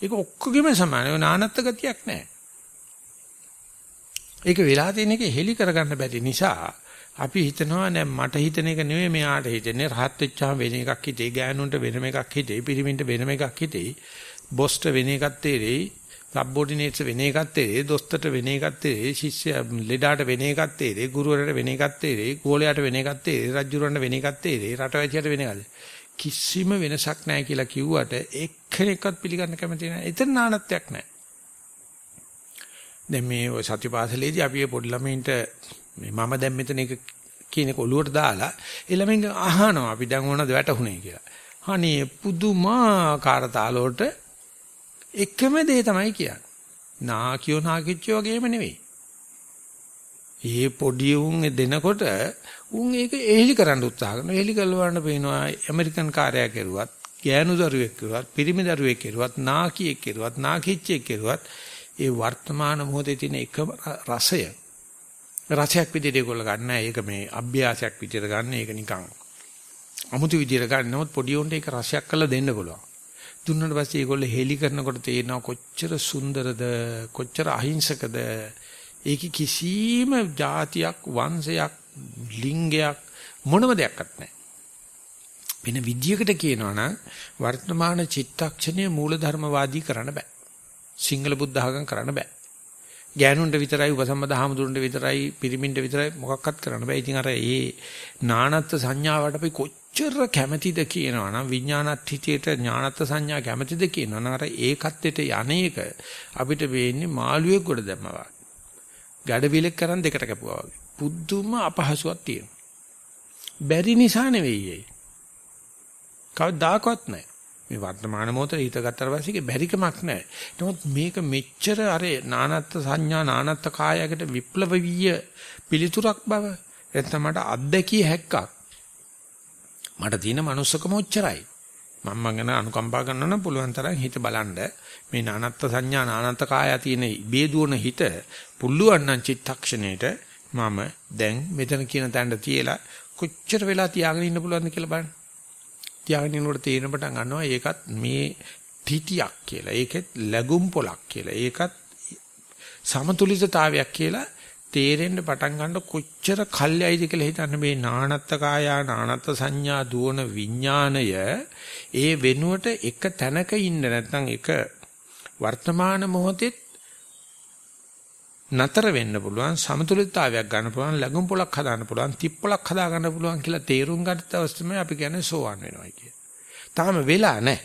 ඒක ඔක්කොගෙම සමානව නානත්ත් ගතියක් නැහැ. ඒක වෙලා තියෙන එක හෙලි කරගන්න බැරි නිසා අපි හිතනවා නෑ මට හිතන එක නෙවෙයි මෙයාට හිතෙන්නේ රහත් වෙච්චාම වෙන එකක් හිතේ ගෑනුන්ට වෙනම එකක් හිතේ පිරිමින්ට වෙනම එකක් හිතේ බොස්ට වෙන එකක් තේරෙයි සබ්බෝඩිනේට්ස් වෙන එකක් තේරෙයි දොස්තරට වෙන එකක් තේරෙයි ශිෂ්‍ය ලෙඩාට වෙන එකක් තේරෙයි ගුරුවරට වෙන එකක් තේරෙයි ගෝලයාට වෙන එකක් තේරෙයි රජුරන්ට වෙන එකක් තේරෙයි රටවැසියට වෙන එකක් කිසිම වෙනසක් නැහැ කියලා කිව්වට එක්කෙනෙක්වත් පිළිගන්න කැමති නැහැ. එතන නානත්වයක් නැහැ. දැන් මේ සතිපාසලේදී අපි පොඩි ළමයින්ට මේ මම දැන් මෙතන එක කියන එක ඔලුවට දාලා ඒ ළමයින් අහනවා අපි දැන් මොනවද වැටුනේ කියලා. අනේ පුදුමාකාර තාලෝට එකම දේ තමයි කියන්නේ. නාකියෝ නාකිච්චෝ වගේම නෙවෙයි. ඒ පොඩි උන් දෙනකොට උන් ඒක එහෙලි කරන්න උත්සාහ කරනවා. එහෙලි කළවන්න පේනවා ඇමරිකන් කාර්යයක් කරුවත්, ගෑනු දරුවෙක් කරුවත්, පිරිමි දරුවෙක් කරුවත්, නාකියෙක් කරුවත්, නාකිච්චෙක් කරුවත් ඒ වර්තමාන මොහොතේ තියෙන එක රසය රසයක් විදිහට ඒගොල්ලෝ ගන්න ඒක මේ අභ්‍යාසයක් විදිහට ගන්න ඒක නිකන් අමුතු විදිහට ගන්න නමුත් පොඩි උන්ට ඒක රසයක් කරලා දෙන්න පුළුවන්. දුන්නාට පස්සේ ඒගොල්ලෝ හෙලි කරනකොට තේරෙනවා කොච්චර සුන්දරද කොච්චර අහිංසකද. ඒක කිසිම જાතියක් වංශයක් ලිංගයක් මොනම දෙයක්වත් නැහැ. වෙන විදියකට කියනවා නම් වර්තමාන චිත්තක්ෂණයේ මූලධර්මවාදී කරන්න බෑ. සිංහල බුද්ධ ආගම් කරන්න බෑ. ගෑනුන්ට විතරයි උපසම්මද හාමුදුරන්ට විතරයි පිරිමින්ට විතරයි මොකක්වත් කරන්න බෑ. ඉතින් අර ඒ නානත්ත් සංඥාවට අපි කොච්චර කැමැතිද කියනවා නම් විඥානත්ථිතේට ඥානත්ථ සංඥා කැමැතිද කියනවා නම් අර ඒකත්වයට යන්නේක අපිට වෙන්නේ මාළුවෙක් ගොඩ දැම්මා වගේ. gadවිලෙක් කරන් දෙකට කැපුවා වගේ. පුදුම අපහසුයක් තියෙනවා. බැරි නිසා නෙවෙයි ඒ. කවදාකවත් නැහැ. මේ වර්තමාන මොහොතේ හිත ගත්තට පස්සේ ඒක බැරිකමක් නැහැ. නමුත් මේක මෙච්චර අර නානත්ත් සංඥා නානත්ත් කායයකට විප්ලවීය පිළිතුරක් බව එතන මට අත්දැකිය හැක්කක්. මට තියෙන manussකම ඔච්චරයි. මම ගැන අනුකම්පා කරනවා නම් පුළුවන් තරම් හිත බලන්න මේ නානත්ත් සංඥා නානත්ත් කාය තියෙන බේදුවන හිත පුළුවන් නම් චිත්තක්ෂණයට මම දැන් මෙතන කියන තැනට තියලා කොච්චර වෙලා තියාගෙන ඉන්න පුළුවන්ද කියලා බලන්න. තියාගෙන ඉන්නකොට තේරෙන පටන් ගන්නවා ඒකත් මේ පිටියක් කියලා. ඒකෙත් ලැබුම් පොලක් කියලා. ඒකත් සමතුලිතතාවයක් කියලා තේරෙන්න පටන් ගන්න කොච්චර කල්යයිද කියලා හිතන්න මේ නානත්ත් කායා නානත්ත් සංඥා දුවන විඥාණය ඒ වෙනුවට එක තැනක ඉන්න නැත්නම් එක වර්තමාන මොහොතේ නතර වෙන්න පුළුවන් සමතුලිතතාවයක් ගන්න පුළුවන් ලැබුම් පොලක් හදාන්න පුළුවන් තිප්පලක් හදා ගන්න පුළුවන් කියලා තේරුම් ගත්ත අවස්ථාවේ අපි කියන්නේ සෝවන් වෙනවා කිය. තාම වෙලා නැහැ.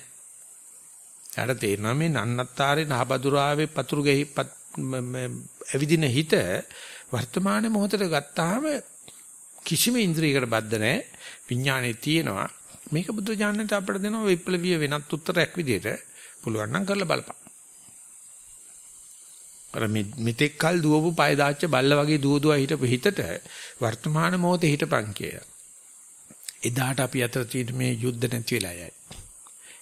යාට තේරෙනවා මේ නන්නත්තාරේ නහබදුරාවේ පතුරු ගෙහි ඇවිදින හිත වර්තමාන මොහොතට ගත්තාම කිසිම ඉන්ද්‍රියකට බද්ධ නැහැ. විඥානේ තියෙනවා. මේක බුද්ධ ඥානෙට අපිට දෙනවා විප්ලවීය වෙනත් උත්තරයක් විදිහට පුළුවන් නම් කරලා බලපන්. අර මෙතෙක් කල් දුවපු පය දාච්ච බල්ල වගේ දුව දුව හිටපු හිතට වර්තමාන මොහොතේ හිටපන් කිය. එදාට අපි අතර තියෙන මේ යුද්ධ නැති වෙලා යයි.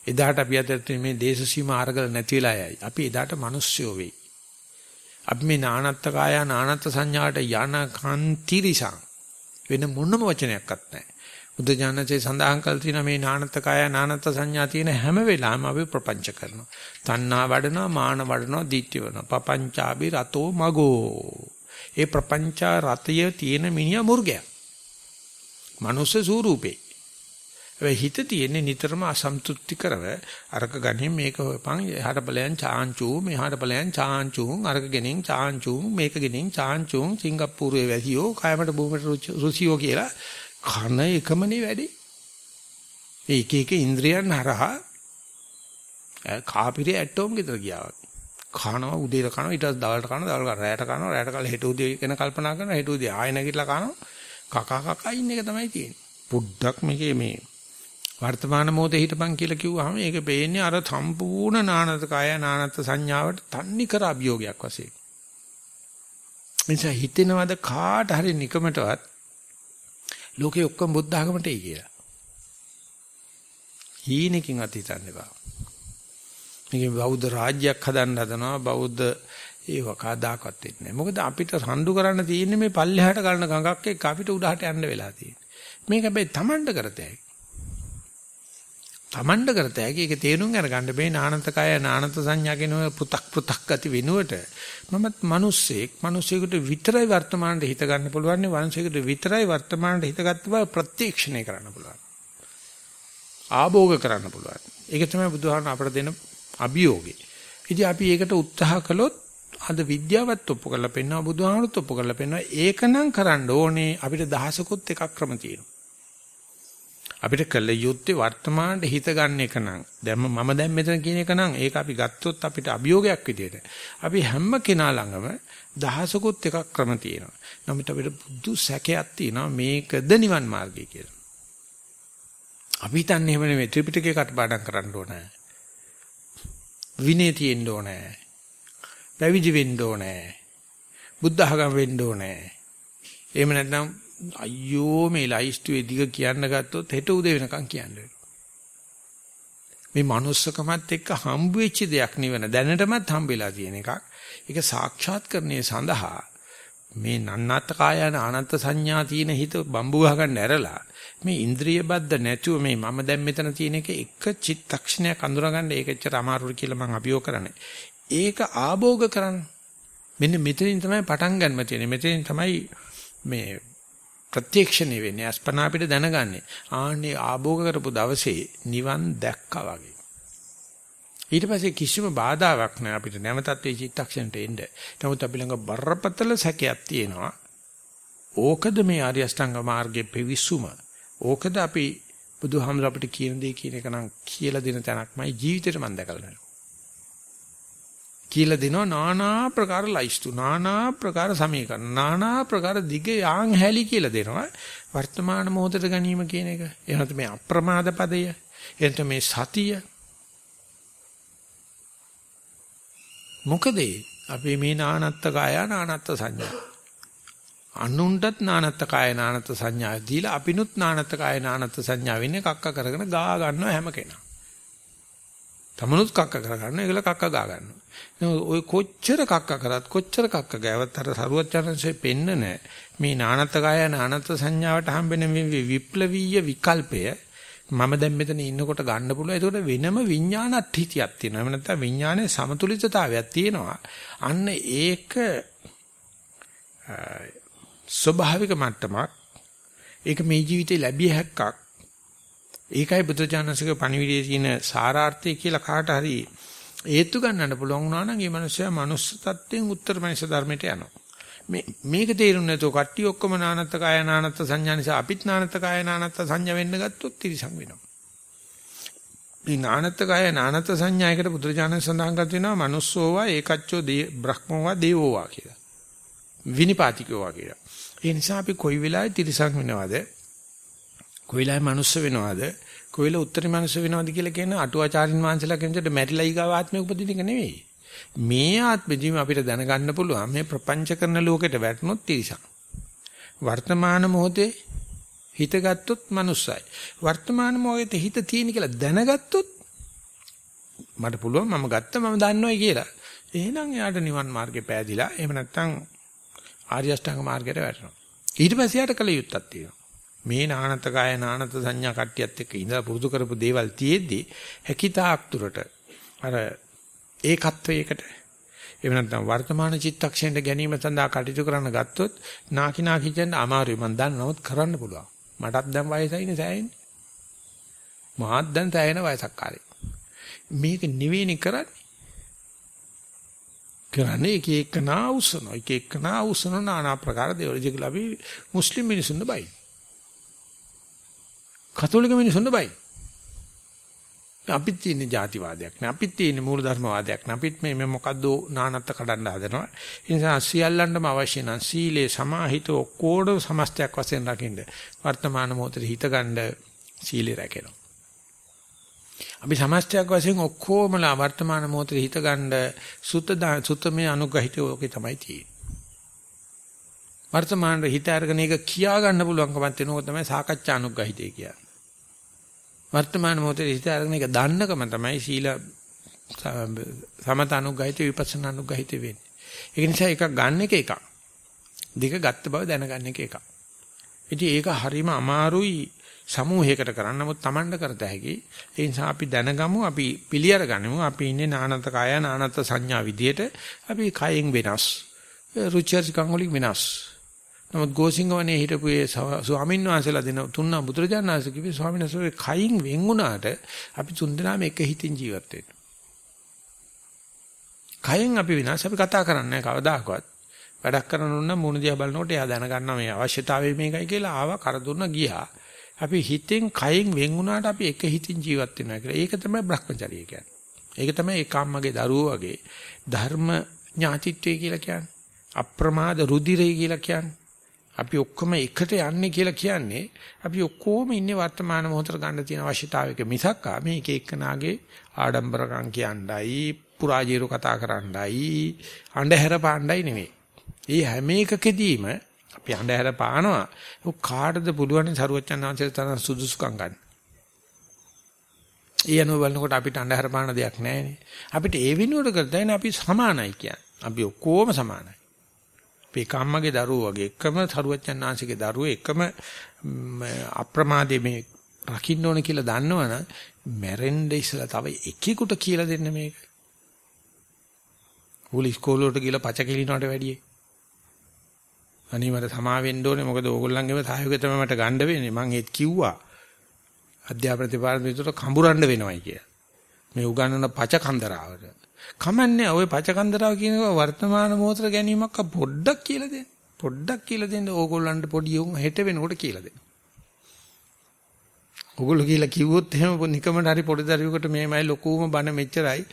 එදාට අපි අතර තියෙන මේ දේශ සීමා අරගල නැති වෙලා යයි. අපි එදාට මිනිස්සුયો වෙයි. අපි මේ නානත්ත් කාය නානත්ත් සංඥාට යන කන්තිරිසං වෙන මොනම වචනයක්වත් නැහැ. බුද්ධ ඥානසේ සඳහන් කළ තියෙන මේ නානත්ත් කාය නානත්ත් සංඥා තියෙන හැම වෙලාවෙම අපි ප්‍රපංච කරනවා. තණ්හා වඩනවා, මාන වඩනවා, ditthි වෙනවා. පపంచාබි රතෝ මගෝ. ඒ ප්‍රපංච රතය තියෙන මිනිහා මුර්ගයා. මනුස්ස ස්වරූපේ. ඒ හිත තියෙන්නේ නිතරම අසම්තුෂ්ටි කරව අරක ගණන් මේක හොයපන් එහාට ඵලයන් චාන්චු මෙහාට ඵලයන් චාන්චු අරක ගෙනින් චාන්චු මේක ගෙනින් චාන්චු සිංගප්පූරුවේ වැසියෝ කයමට භූමිට රුසියෝ කියලා කන එකමනේ වැඩි. ඒක එක ඉන්ද්‍රියන් හරහා කාපිරේ ඇටෝම් ගෙදර ගියා වගේ. කනවා උදේට කනවා ඊට පස්සේ දවල්ට කනවා දවල් කනවා රැයට කනවා රැයට කාලේ හෙට උදේ වෙන කල්පනා කරනවා හෙට උදේ ආය නැගිටලා කනවා කකා කකා ඉන්න එක තමයි තියෙන්නේ. පුඩ්ඩක් මේකේ මේ වර්තමාන මොහොතේ හිටපන් කියලා කිව්වහම ඒක පේන්නේ අර සම්පූර්ණ නානත කාය නානත සංඥාවට තන්නි කර අභියෝගයක් වශයෙන්. නිසා හිතෙනවද කාට හරි නිකමටවත් ලෝකේ ඔක්කොම බුද්ධ ආගමට එයි කියලා. හීනකින් අතීතන්න එපා. මේක බෞද්ධ රාජ්‍යයක් හදන්න හදනවා බෞද්ධ ඒව කදාකවත් වෙන්නේ නැහැ. මොකද අපිට රණ්ඩු කරන්න තියෙන්නේ මේ පල්ලෙහාට ගන්න ගඟක් එක්ක අපිට උඩහට යන්න වෙලා තියෙන්නේ. මේක හැබැයි Tamanට කරතයි. තමන්ඩ කරත හැකි ඒක තේරුම් අරගන්න බෑ. නානතකය නානත සංඥා කියන පු탁 පු탁 ගති වෙනුවට මමත් මිනිස්සෙක් මිනිස්සෙකුට විතරයි වර්තමානයේ හිත ගන්න පුළුවන් නේ වංශයකට විතරයි වර්තමානයේ හිත ගත්ත බව ප්‍රත්‍යක්ෂණය කරන්න පුළුවන්. ආභෝග කරන්න පුළුවන්. ඒක තමයි බුදුහාම අපට දෙන අභියෝගේ ඉතින් අපි ඒකට උත්සාහ කළොත් අද විද්‍යාවත් ඔප්පු කරලා පෙන්වනවා බුදුහාමුදුරුත් ඔප්පු කරලා පෙන්වනවා ඒකනම් කරන්න ඕනේ. අපිට දහසකුත් එකක් ක්‍රම තියෙනවා. අපිට කළ යුත්තේ වර්තමානයේ හිත ගන්න එක නම් දැන් මම දැන් මෙතන කියන එක නම් ඒක අපි ගත්තොත් අපිට අභියෝගයක් විදියට අපි හැම කෙනා ළඟම දහසකුත් එකක් ක්‍රම තියෙනවා. නමුත් අපිට බුදු සැකයක් තියෙනවා මේකද නිවන් මාර්ගය කියලා. අපි හිතන්නේ එහෙම නෙමෙයි ත්‍රිපිටකේ කටපාඩම් කරන්න ඕනේ. විනය තියෙන්න ඕනේ. පැවිදි වෙන්න ඕනේ. බුද්ධ ආගම වෙන්න ඕනේ. එහෙම නැත්නම් අයියෝ මේ ලයිස්තුවේ දිග කියන්න ගත්තොත් හෙට උදේ වෙනකන් කියන්න මේ manussකමත් එක්ක හම්බ වෙච්ච දෙයක් නිවන දැනටමත් හම්බෙලා තියෙන එකක්. ඒක සාක්ෂාත්කරණය සඳහා මේ නන්නත් කායන අනන්ත සංඥා තියෙන හිත බම්බු ගහගන්න ඇරලා මේ ඉන්ද්‍රිය බද්ධ නැතුව මේ මම දැන් මෙතන තියෙන එක එක චිත්තක්ෂණයක් අඳුරගන්න ඒකච්චර අමාරුයි කියලා මම අභියෝග කරන්නේ. ඒක ආභෝග කරන්න. මෙන්න මෙතනින් තමයි පටන් ගන්න තියෙන්නේ. මෙතනින් තමයි මේ ප්‍රත්‍යක්ෂණය වෙන්නේ අස්පනා අපිට දැනගන්නේ ආන්නේ ආභෝග කරපු දවසේ නිවන් දැක්කා වගේ ඊට පස්සේ කිසිම බාධාවක් නැහැ අපිට නැවතත් ඒ චිත්තක්ෂණයට එන්න. නමුත් අපි ළඟ බරපතල සැකයක් තියෙනවා. ඕකද මේ ආර්ය අෂ්ටාංග මාර්ගයේ පිවිසුම. ඕකද අපි බුදුහාමර අපිට කියන දේ කියන එක නම් කියලා දෙන තැනක්මයි ජීවිතේට මම දැකලා නැහැ. කියලා දෙනවා নানা ප්‍රකාර ලයිස්තු নানা ප්‍රකාර සමීකරණ নানা ප්‍රකාර දිග යාන් හැලි කියලා දෙනවා වර්තමාන මොහොතට ගැනීම කියන එක එහෙනම් මේ අප්‍රමාද පදය එහෙනම් මේ සතිය මොකද අපි මේ නානත්ත කාය නානත්ත සංඥා අනුන්ටත් නානත්ත කාය නානත්ත සංඥා දීලා අපිනුත් නානත්ත කාය නානත්ත සංඥා වෙන්නේ කක්ක කරගෙන ගා ගන්නවා හැම කෙනා තමනුත් කක්ක කර ගන්නවා ඒගොල්ල කක්ක ගා ගන්නවා ඔය කොච්චර කක්ක කරත් කොච්චර කක්ක ගෑවත් අර සරුවත් චරන්සේ පෙන්න මේ නානත්ත කාය නානත්ත සංඥාවට හම්බෙන මේ විප්ලවීය විකල්පය මම දැන් මෙතන ඉන්නකොට ගන්න පුළුවන්. ඒකට වෙනම විඥානත් හිතියක් තියෙනවා. එහෙම නැත්නම් විඥානයේ සමතුලිතතාවයක් තියෙනවා. අන්න ඒක ස්වභාවික මට්ටමක්. ඒක මේ ජීවිතේ ලැබිය හැක්කක්. ඒකයි බුදුචානන්සේක පණිවිඩයේ තියෙන සාරාර්ථය කියලා කාට හරි හේතු ගන්නන්න පුළුවන් වුණා නම් මේ මනුස්සයා මනුස්ස තත්ත්වයෙන් උත්තර මනස ධර්මයට යනවා. මේ මේක තේරුම් නැතුව කට්ටිය ඔක්කොම නානත්ත කාය නානත්ත සංඥා නිසා අපිත් නානත්ත කාය නානත්ත සංඥා වෙන්න ගත්තොත් තිරිසං වෙනවා. මේ නානත්ත කාය නානත්ත සංඥායකට බුදුරජාණන් සඳහන් කර තිනවා manussෝවා ඒකච්චෝ බ්‍රහ්මෝවා දේවෝවා කියලා. විනිපාතිකෝවා කියලා. ඒ නිසා අපි කොයි වෙලාවෙ තිරිසං වෙනවද? කොයි වෙලාවෙ manuss වෙනවද? කොයි වෙලාවෙ උත්තරී manuss වෙනවද කියලා කියන අටුවාචාරින් වංශලා කියන විදිහට මැරිලා ඊගාව ආත්මෙ උපදින එක නෙවෙයි. මේ ආත්මෙදිම අපිට දැනගන්න පුළුවන් මේ ප්‍රපංච කරන ලෝකෙට වැටුනොත් තිරිසන්. වර්තමාන මොහොතේ හිත ගත්තොත් මනුස්සයි. වර්තමාන මොහොතේ හිත තියෙන කියලා දැනගත්තොත් මට පුළුවන් මම ගත්ත මම දන්නවයි කියලා. එහෙනම් එයාට නිවන් මාර්ගේ පෑදිලා එහෙම නැත්නම් ආර්ය අෂ්ටාංග මාර්ගයට වැටෙනවා. ඊට පස්සේ යාට කල යුත්තක් තියෙනවා. මේ නානත කාය නානත සංඥා කට්ටියත් එක්ක ඉඳලා පුරුදු කරපු දේවල් තියෙද්දි හැකිතාක් තුරට අර ඒකත්වයකට එහෙම නැත්නම් වර්තමාන චිත්තක්ෂණයට ගැනීම සඳහා කටයුතු කරන්න ගත්තොත් නාකි නාකි කියන අමාරුයි. මම දන්නවොත් කරන්න පුළුවන්. මටත් දැන් වයසයිනේ සෑයෙන්නේ මහත් දැන් සෑයෙන වයසක් කාලේ. මේක නිවෙන්නේ කරන්නේ. කරන්නේ එක එක නා උසන එක එක නා උසන নানা ප්‍රකාර දේවල්. ඉතින් අපි මුස්ලිම් මිනිසුන්ට බයි කතෝලික මිනිසුන්ට බයි. අපිත් තියෙන ಜಾතිවාදයක් නෑ. අපිත් තියෙන මූලධර්මවාදයක් නෑ. අපිත් මේ මොකද්ද නානත්ත කඩන්න හදනවා. ඒ නිසා සියල්ලන්ටම අවශ්‍ය නම් සීලේ සමාහිත ඔක්කොඩ සමස්තයක් වශයෙන් රකින්න. වර්තමාන මොහොතේ හිතගන්න සීලේ රැකෙනවා. අපි සමස්තයක් වශයෙන් ඔක්කොමලා වර්තමාන මොහොතේ හිතගන්න සුත සුතමේ අනුග්‍රහිතය ඔකේ තමයි තියෙන්නේ. වර්තමානයේ හිත අරගෙන ඒක කියා ගන්න පුළුවන්කමක් තියෙනවා තමයි සාකච්ඡා අනුග්‍රහිතය කියන්නේ වර්තමාන මොහොතේ හිත අරගෙන ඒක දන්නකම තමයි සීල සමත අනුගහිත විපස්සනා අනුගහිත වෙන්නේ. ඒක නිසා එකක් ගන්න එක එකක්. දෙක ගත්ත බව දැනගන්න එක එකක්. ඉතින් ඒක හරීම අමාරුයි සමූහයකට කරන්න නමුත් Tamanda කරත හැකි. ඒ නිසා අපි දැනගමු අපි පිළියර ගනිමු අපි ඉන්නේ නානත් කාය නානත් සංඥා විදියට අපි කයෙන් වෙනස්. රුචර්ජිකං වලින් වෙනස්. නමුත් ගෝසිංගවනේ හිටපු ඒ ස්වාමීන් වහන්සේලා දෙන තුන්නා බුදුරජාණන් වහන්සේ කිව්වේ ස්වාමීන් වහන්සේ කයින් වෙන් වුණාට අපි තුන්දෙනාම එක හිතින් ජීවත් වෙන්න. කයෙන් අපි විනාශ අපි කතා කරන්නේ කවදාකවත්. වැඩක් කරන්න උන මුණ දිහා බලනකොට එයා දැනගන්නවා මේ අවශ්‍යතාවය මේකයි කියලා ආවා කරදුන්න ගියා. අපි හිතෙන් කයෙන් වෙන් වුණාට අපි එක හිතින් ජීවත් වෙනවා කියලා. ඒක තමයි Brahmacharya කියන්නේ. ඒක තමයි ඒකම්මගේ දරුවෝ වගේ ධර්ම ඥාතිත්වය කියලා කියන්නේ. අප්‍රමාද රුධිරය කියලා කියන්නේ. අපි ඔක්කොම එකට යන්නේ කියලා කියන්නේ අපි ඔක්කොම ඉන්නේ වර්තමාන මොහොතට ගන්න තියෙන අවශ්‍යතාවයක මිසක් මේ එක එක්කනාගේ ආඩම්බරකම් කියන්නයි පුරාජීරු කතා කරන්නයි අඬහැර පාණ්ඩයි නෙමෙයි. මේ හැම එකකදීම අපි අඬහැර පානවා. ඔක් කාටද පුළුවන් සරුවච්චන් ආංශයට තරම් සුදුසුකම් ගන්න. ඒ අනුව බලනකොට අපිට අඬහැර පාන දෙයක් නැහැ අපිට ඒ වෙනුවට කරද්දී අපි සමානයි කියන්නේ. අපි ඔක්කොම සමානයි. අපේ කම්මගේ දරුවෝ වගේ එකම සරුවච්චන්නාංශිකේ දරුවෝ එකම අප්‍රමාදයේ මේ රකින්න ඕන කියලා දන්නවනම් මැරෙන්න ඉස්සලා තව එකෙකුට කියලා දෙන්න මේක. ඌල ඉස්කෝලේ වලට ගිහලා පච කිලිනවට වැඩියි. අනේ මට සමා වෙන්න ඕනේ මොකද ඕගොල්ලන්ගේම සහයෝගය තමයි මට ගන්න වෙන්නේ. මං ඒත් කිව්වා. අධ්‍යාපන දෙපාර්තමේන්තුවට කඹරන්න වෙනවයි කියලා. මේ උගන්වන පච කන්දරාවට. කමන්නේ ඔය පචකන්දරාව කියනවා වර්තමාන මොහොතට ගැනීමක් පොඩ්ඩක් කියලා දෙන්න. පොඩ්ඩක් කියලා දෙන්න ඕගොල්ලන්ට පොඩි උන් හෙට වෙනකොට කියලා දෙන්න. ඕගොල්ලෝ කියලා කිව්වොත් එහෙම නිකමට හරි පොඩි දරුවෙකුට මේමයි ලොකුම බණ මෙච්චරයි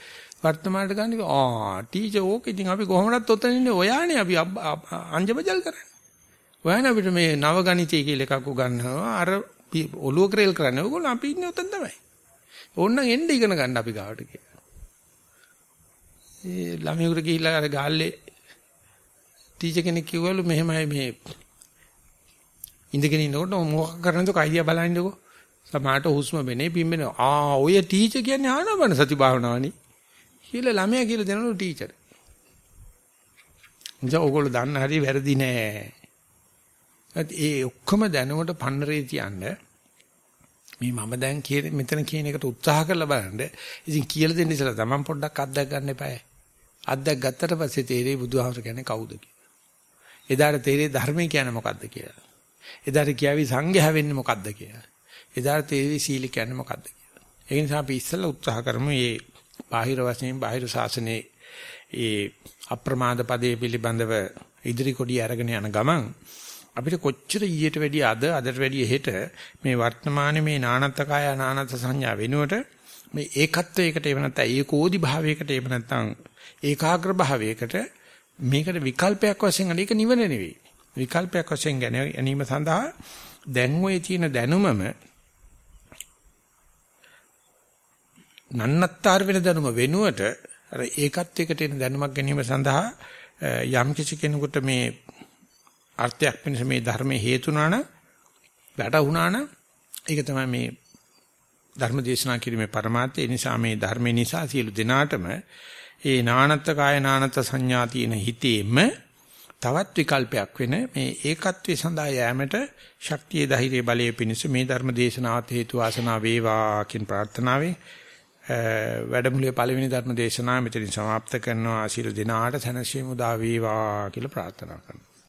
වර්තමානට ගන්න ආ ටීචර් ඕක ඉතින් අපි කොහොමදත් ඔතන ඉන්නේ ඔයානේ අපි අංජබජල් කරන්නේ. ඔයානේ අපිට මේ නව ගණිතය කියලා එකක් උගන්වනවා අර ඔලුව ක්‍රේල් කරන්නේ. ඕගොල්ලෝ අපි ඉන්නේ ඔතන තමයි. ඕන්නම් එන්න ඉගෙන ගන්න අපි ගාවට කියලා. ඒ ළමයෙකුට ගිහිල්ලා අර ගාල්ලේ ටීචර් කෙනෙක් කිව්වලු මෙහෙමයි මේ ඉඳගෙන ඉන්නකොට මොකක් කරනද කයිදියා බලන්නකෝ සමහරට හුස්ම වෙනේ පිම්බෙන. ආ ඔය ටීචර් කියන්නේ ආනාපාන සති භාවනාවනේ. කියලා ළමයා කියලා දෙනවලු ටීචර්. නිසා ඕගොල්ලෝ දන්න හැටි වැරදි නෑ. ඒ ඔක්කොම දැනුමට පන්නරේ තියන්නේ මේ මම දැන් කියන මෙතන කියන එකට උත්සාහ කරලා බලන්න. ඉතින් කියලා දෙන්න ඉස්සලා තමන් පොඩ්ඩක් අත්දැක ගන්න එපායි. අත්දැක ගත්තට පස්සේ තේරෙයි බුදුහාමර කියන්නේ කවුද කියලා. එදාට තේරෙයි ධර්මය කියන්නේ මොකද්ද කියලා. එදාට කියාවි සංඝයා වෙන්නේ මොකද්ද කියලා. එදාට තේරෙයි සීල කියන්නේ මොකද්ද කියලා. ඒ නිසා අපි ඉස්සලා උත්සාහ කරමු මේ බාහිර වශයෙන් බාහිර ශාසනයේ ඒ අප්‍රමාද පදයේ පිළිබඳව ඉදිරි කොඩිය අරගෙන යන ගමන් අපිට කොච්චර ඊට වැඩිය අද අදට වැඩිය හෙට මේ වර්තමානයේ මේ නානත්තකාය නානත් සංඥා වෙනුවට මේ ඒකත්වයකට එහෙම නැත්නම් ඒකෝදි භාවයකට එහෙම නැත්නම් ඒකාග්‍ර භාවයකට මේකට විකල්පයක් වශයෙන් අනේක නිවන නෙවෙයි විකල්පයක් වශයෙන් ගැනීම සඳහා දැන් ඔය තියෙන දැනුමම නන්නත්තර වෙන දැනුම වෙනුවට අර ඒකත්වයකට එන දැනුමක් ගැනීම සඳහා යම් කිසි කෙනෙකුට මේ අර්ථයක් වෙනස මේ ධර්මයේ හේතුණා නම් වැටුණා නම් ඒක තමයි මේ ධර්ම දේශනා කිරීමේ પરමාර්ථය. ඒ නිසා මේ ධර්මේ නිසා සියලු දෙනාටම ඒ නානත්ත කාය නානත්ත සංඥා තියෙන හිතේම තවත් විකල්පයක් වෙන මේ ඒකත්වයේ සඳහා යෑමට ශක්තිය ධෛර්ය බලයේ පිණිස මේ ධර්ම දේශනාවත් හේතු වාසනා වේවා කියන ප්‍රාර්ථනාවෙන් වැඩමුළුවේ පළවෙනි ධර්ම දේශනාව මෙතනින් સમાપ્ત කරනවා ආශිර්වාද දිනාට සනසීමු දා වේවා කියලා ප්‍රාර්ථනා කරනවා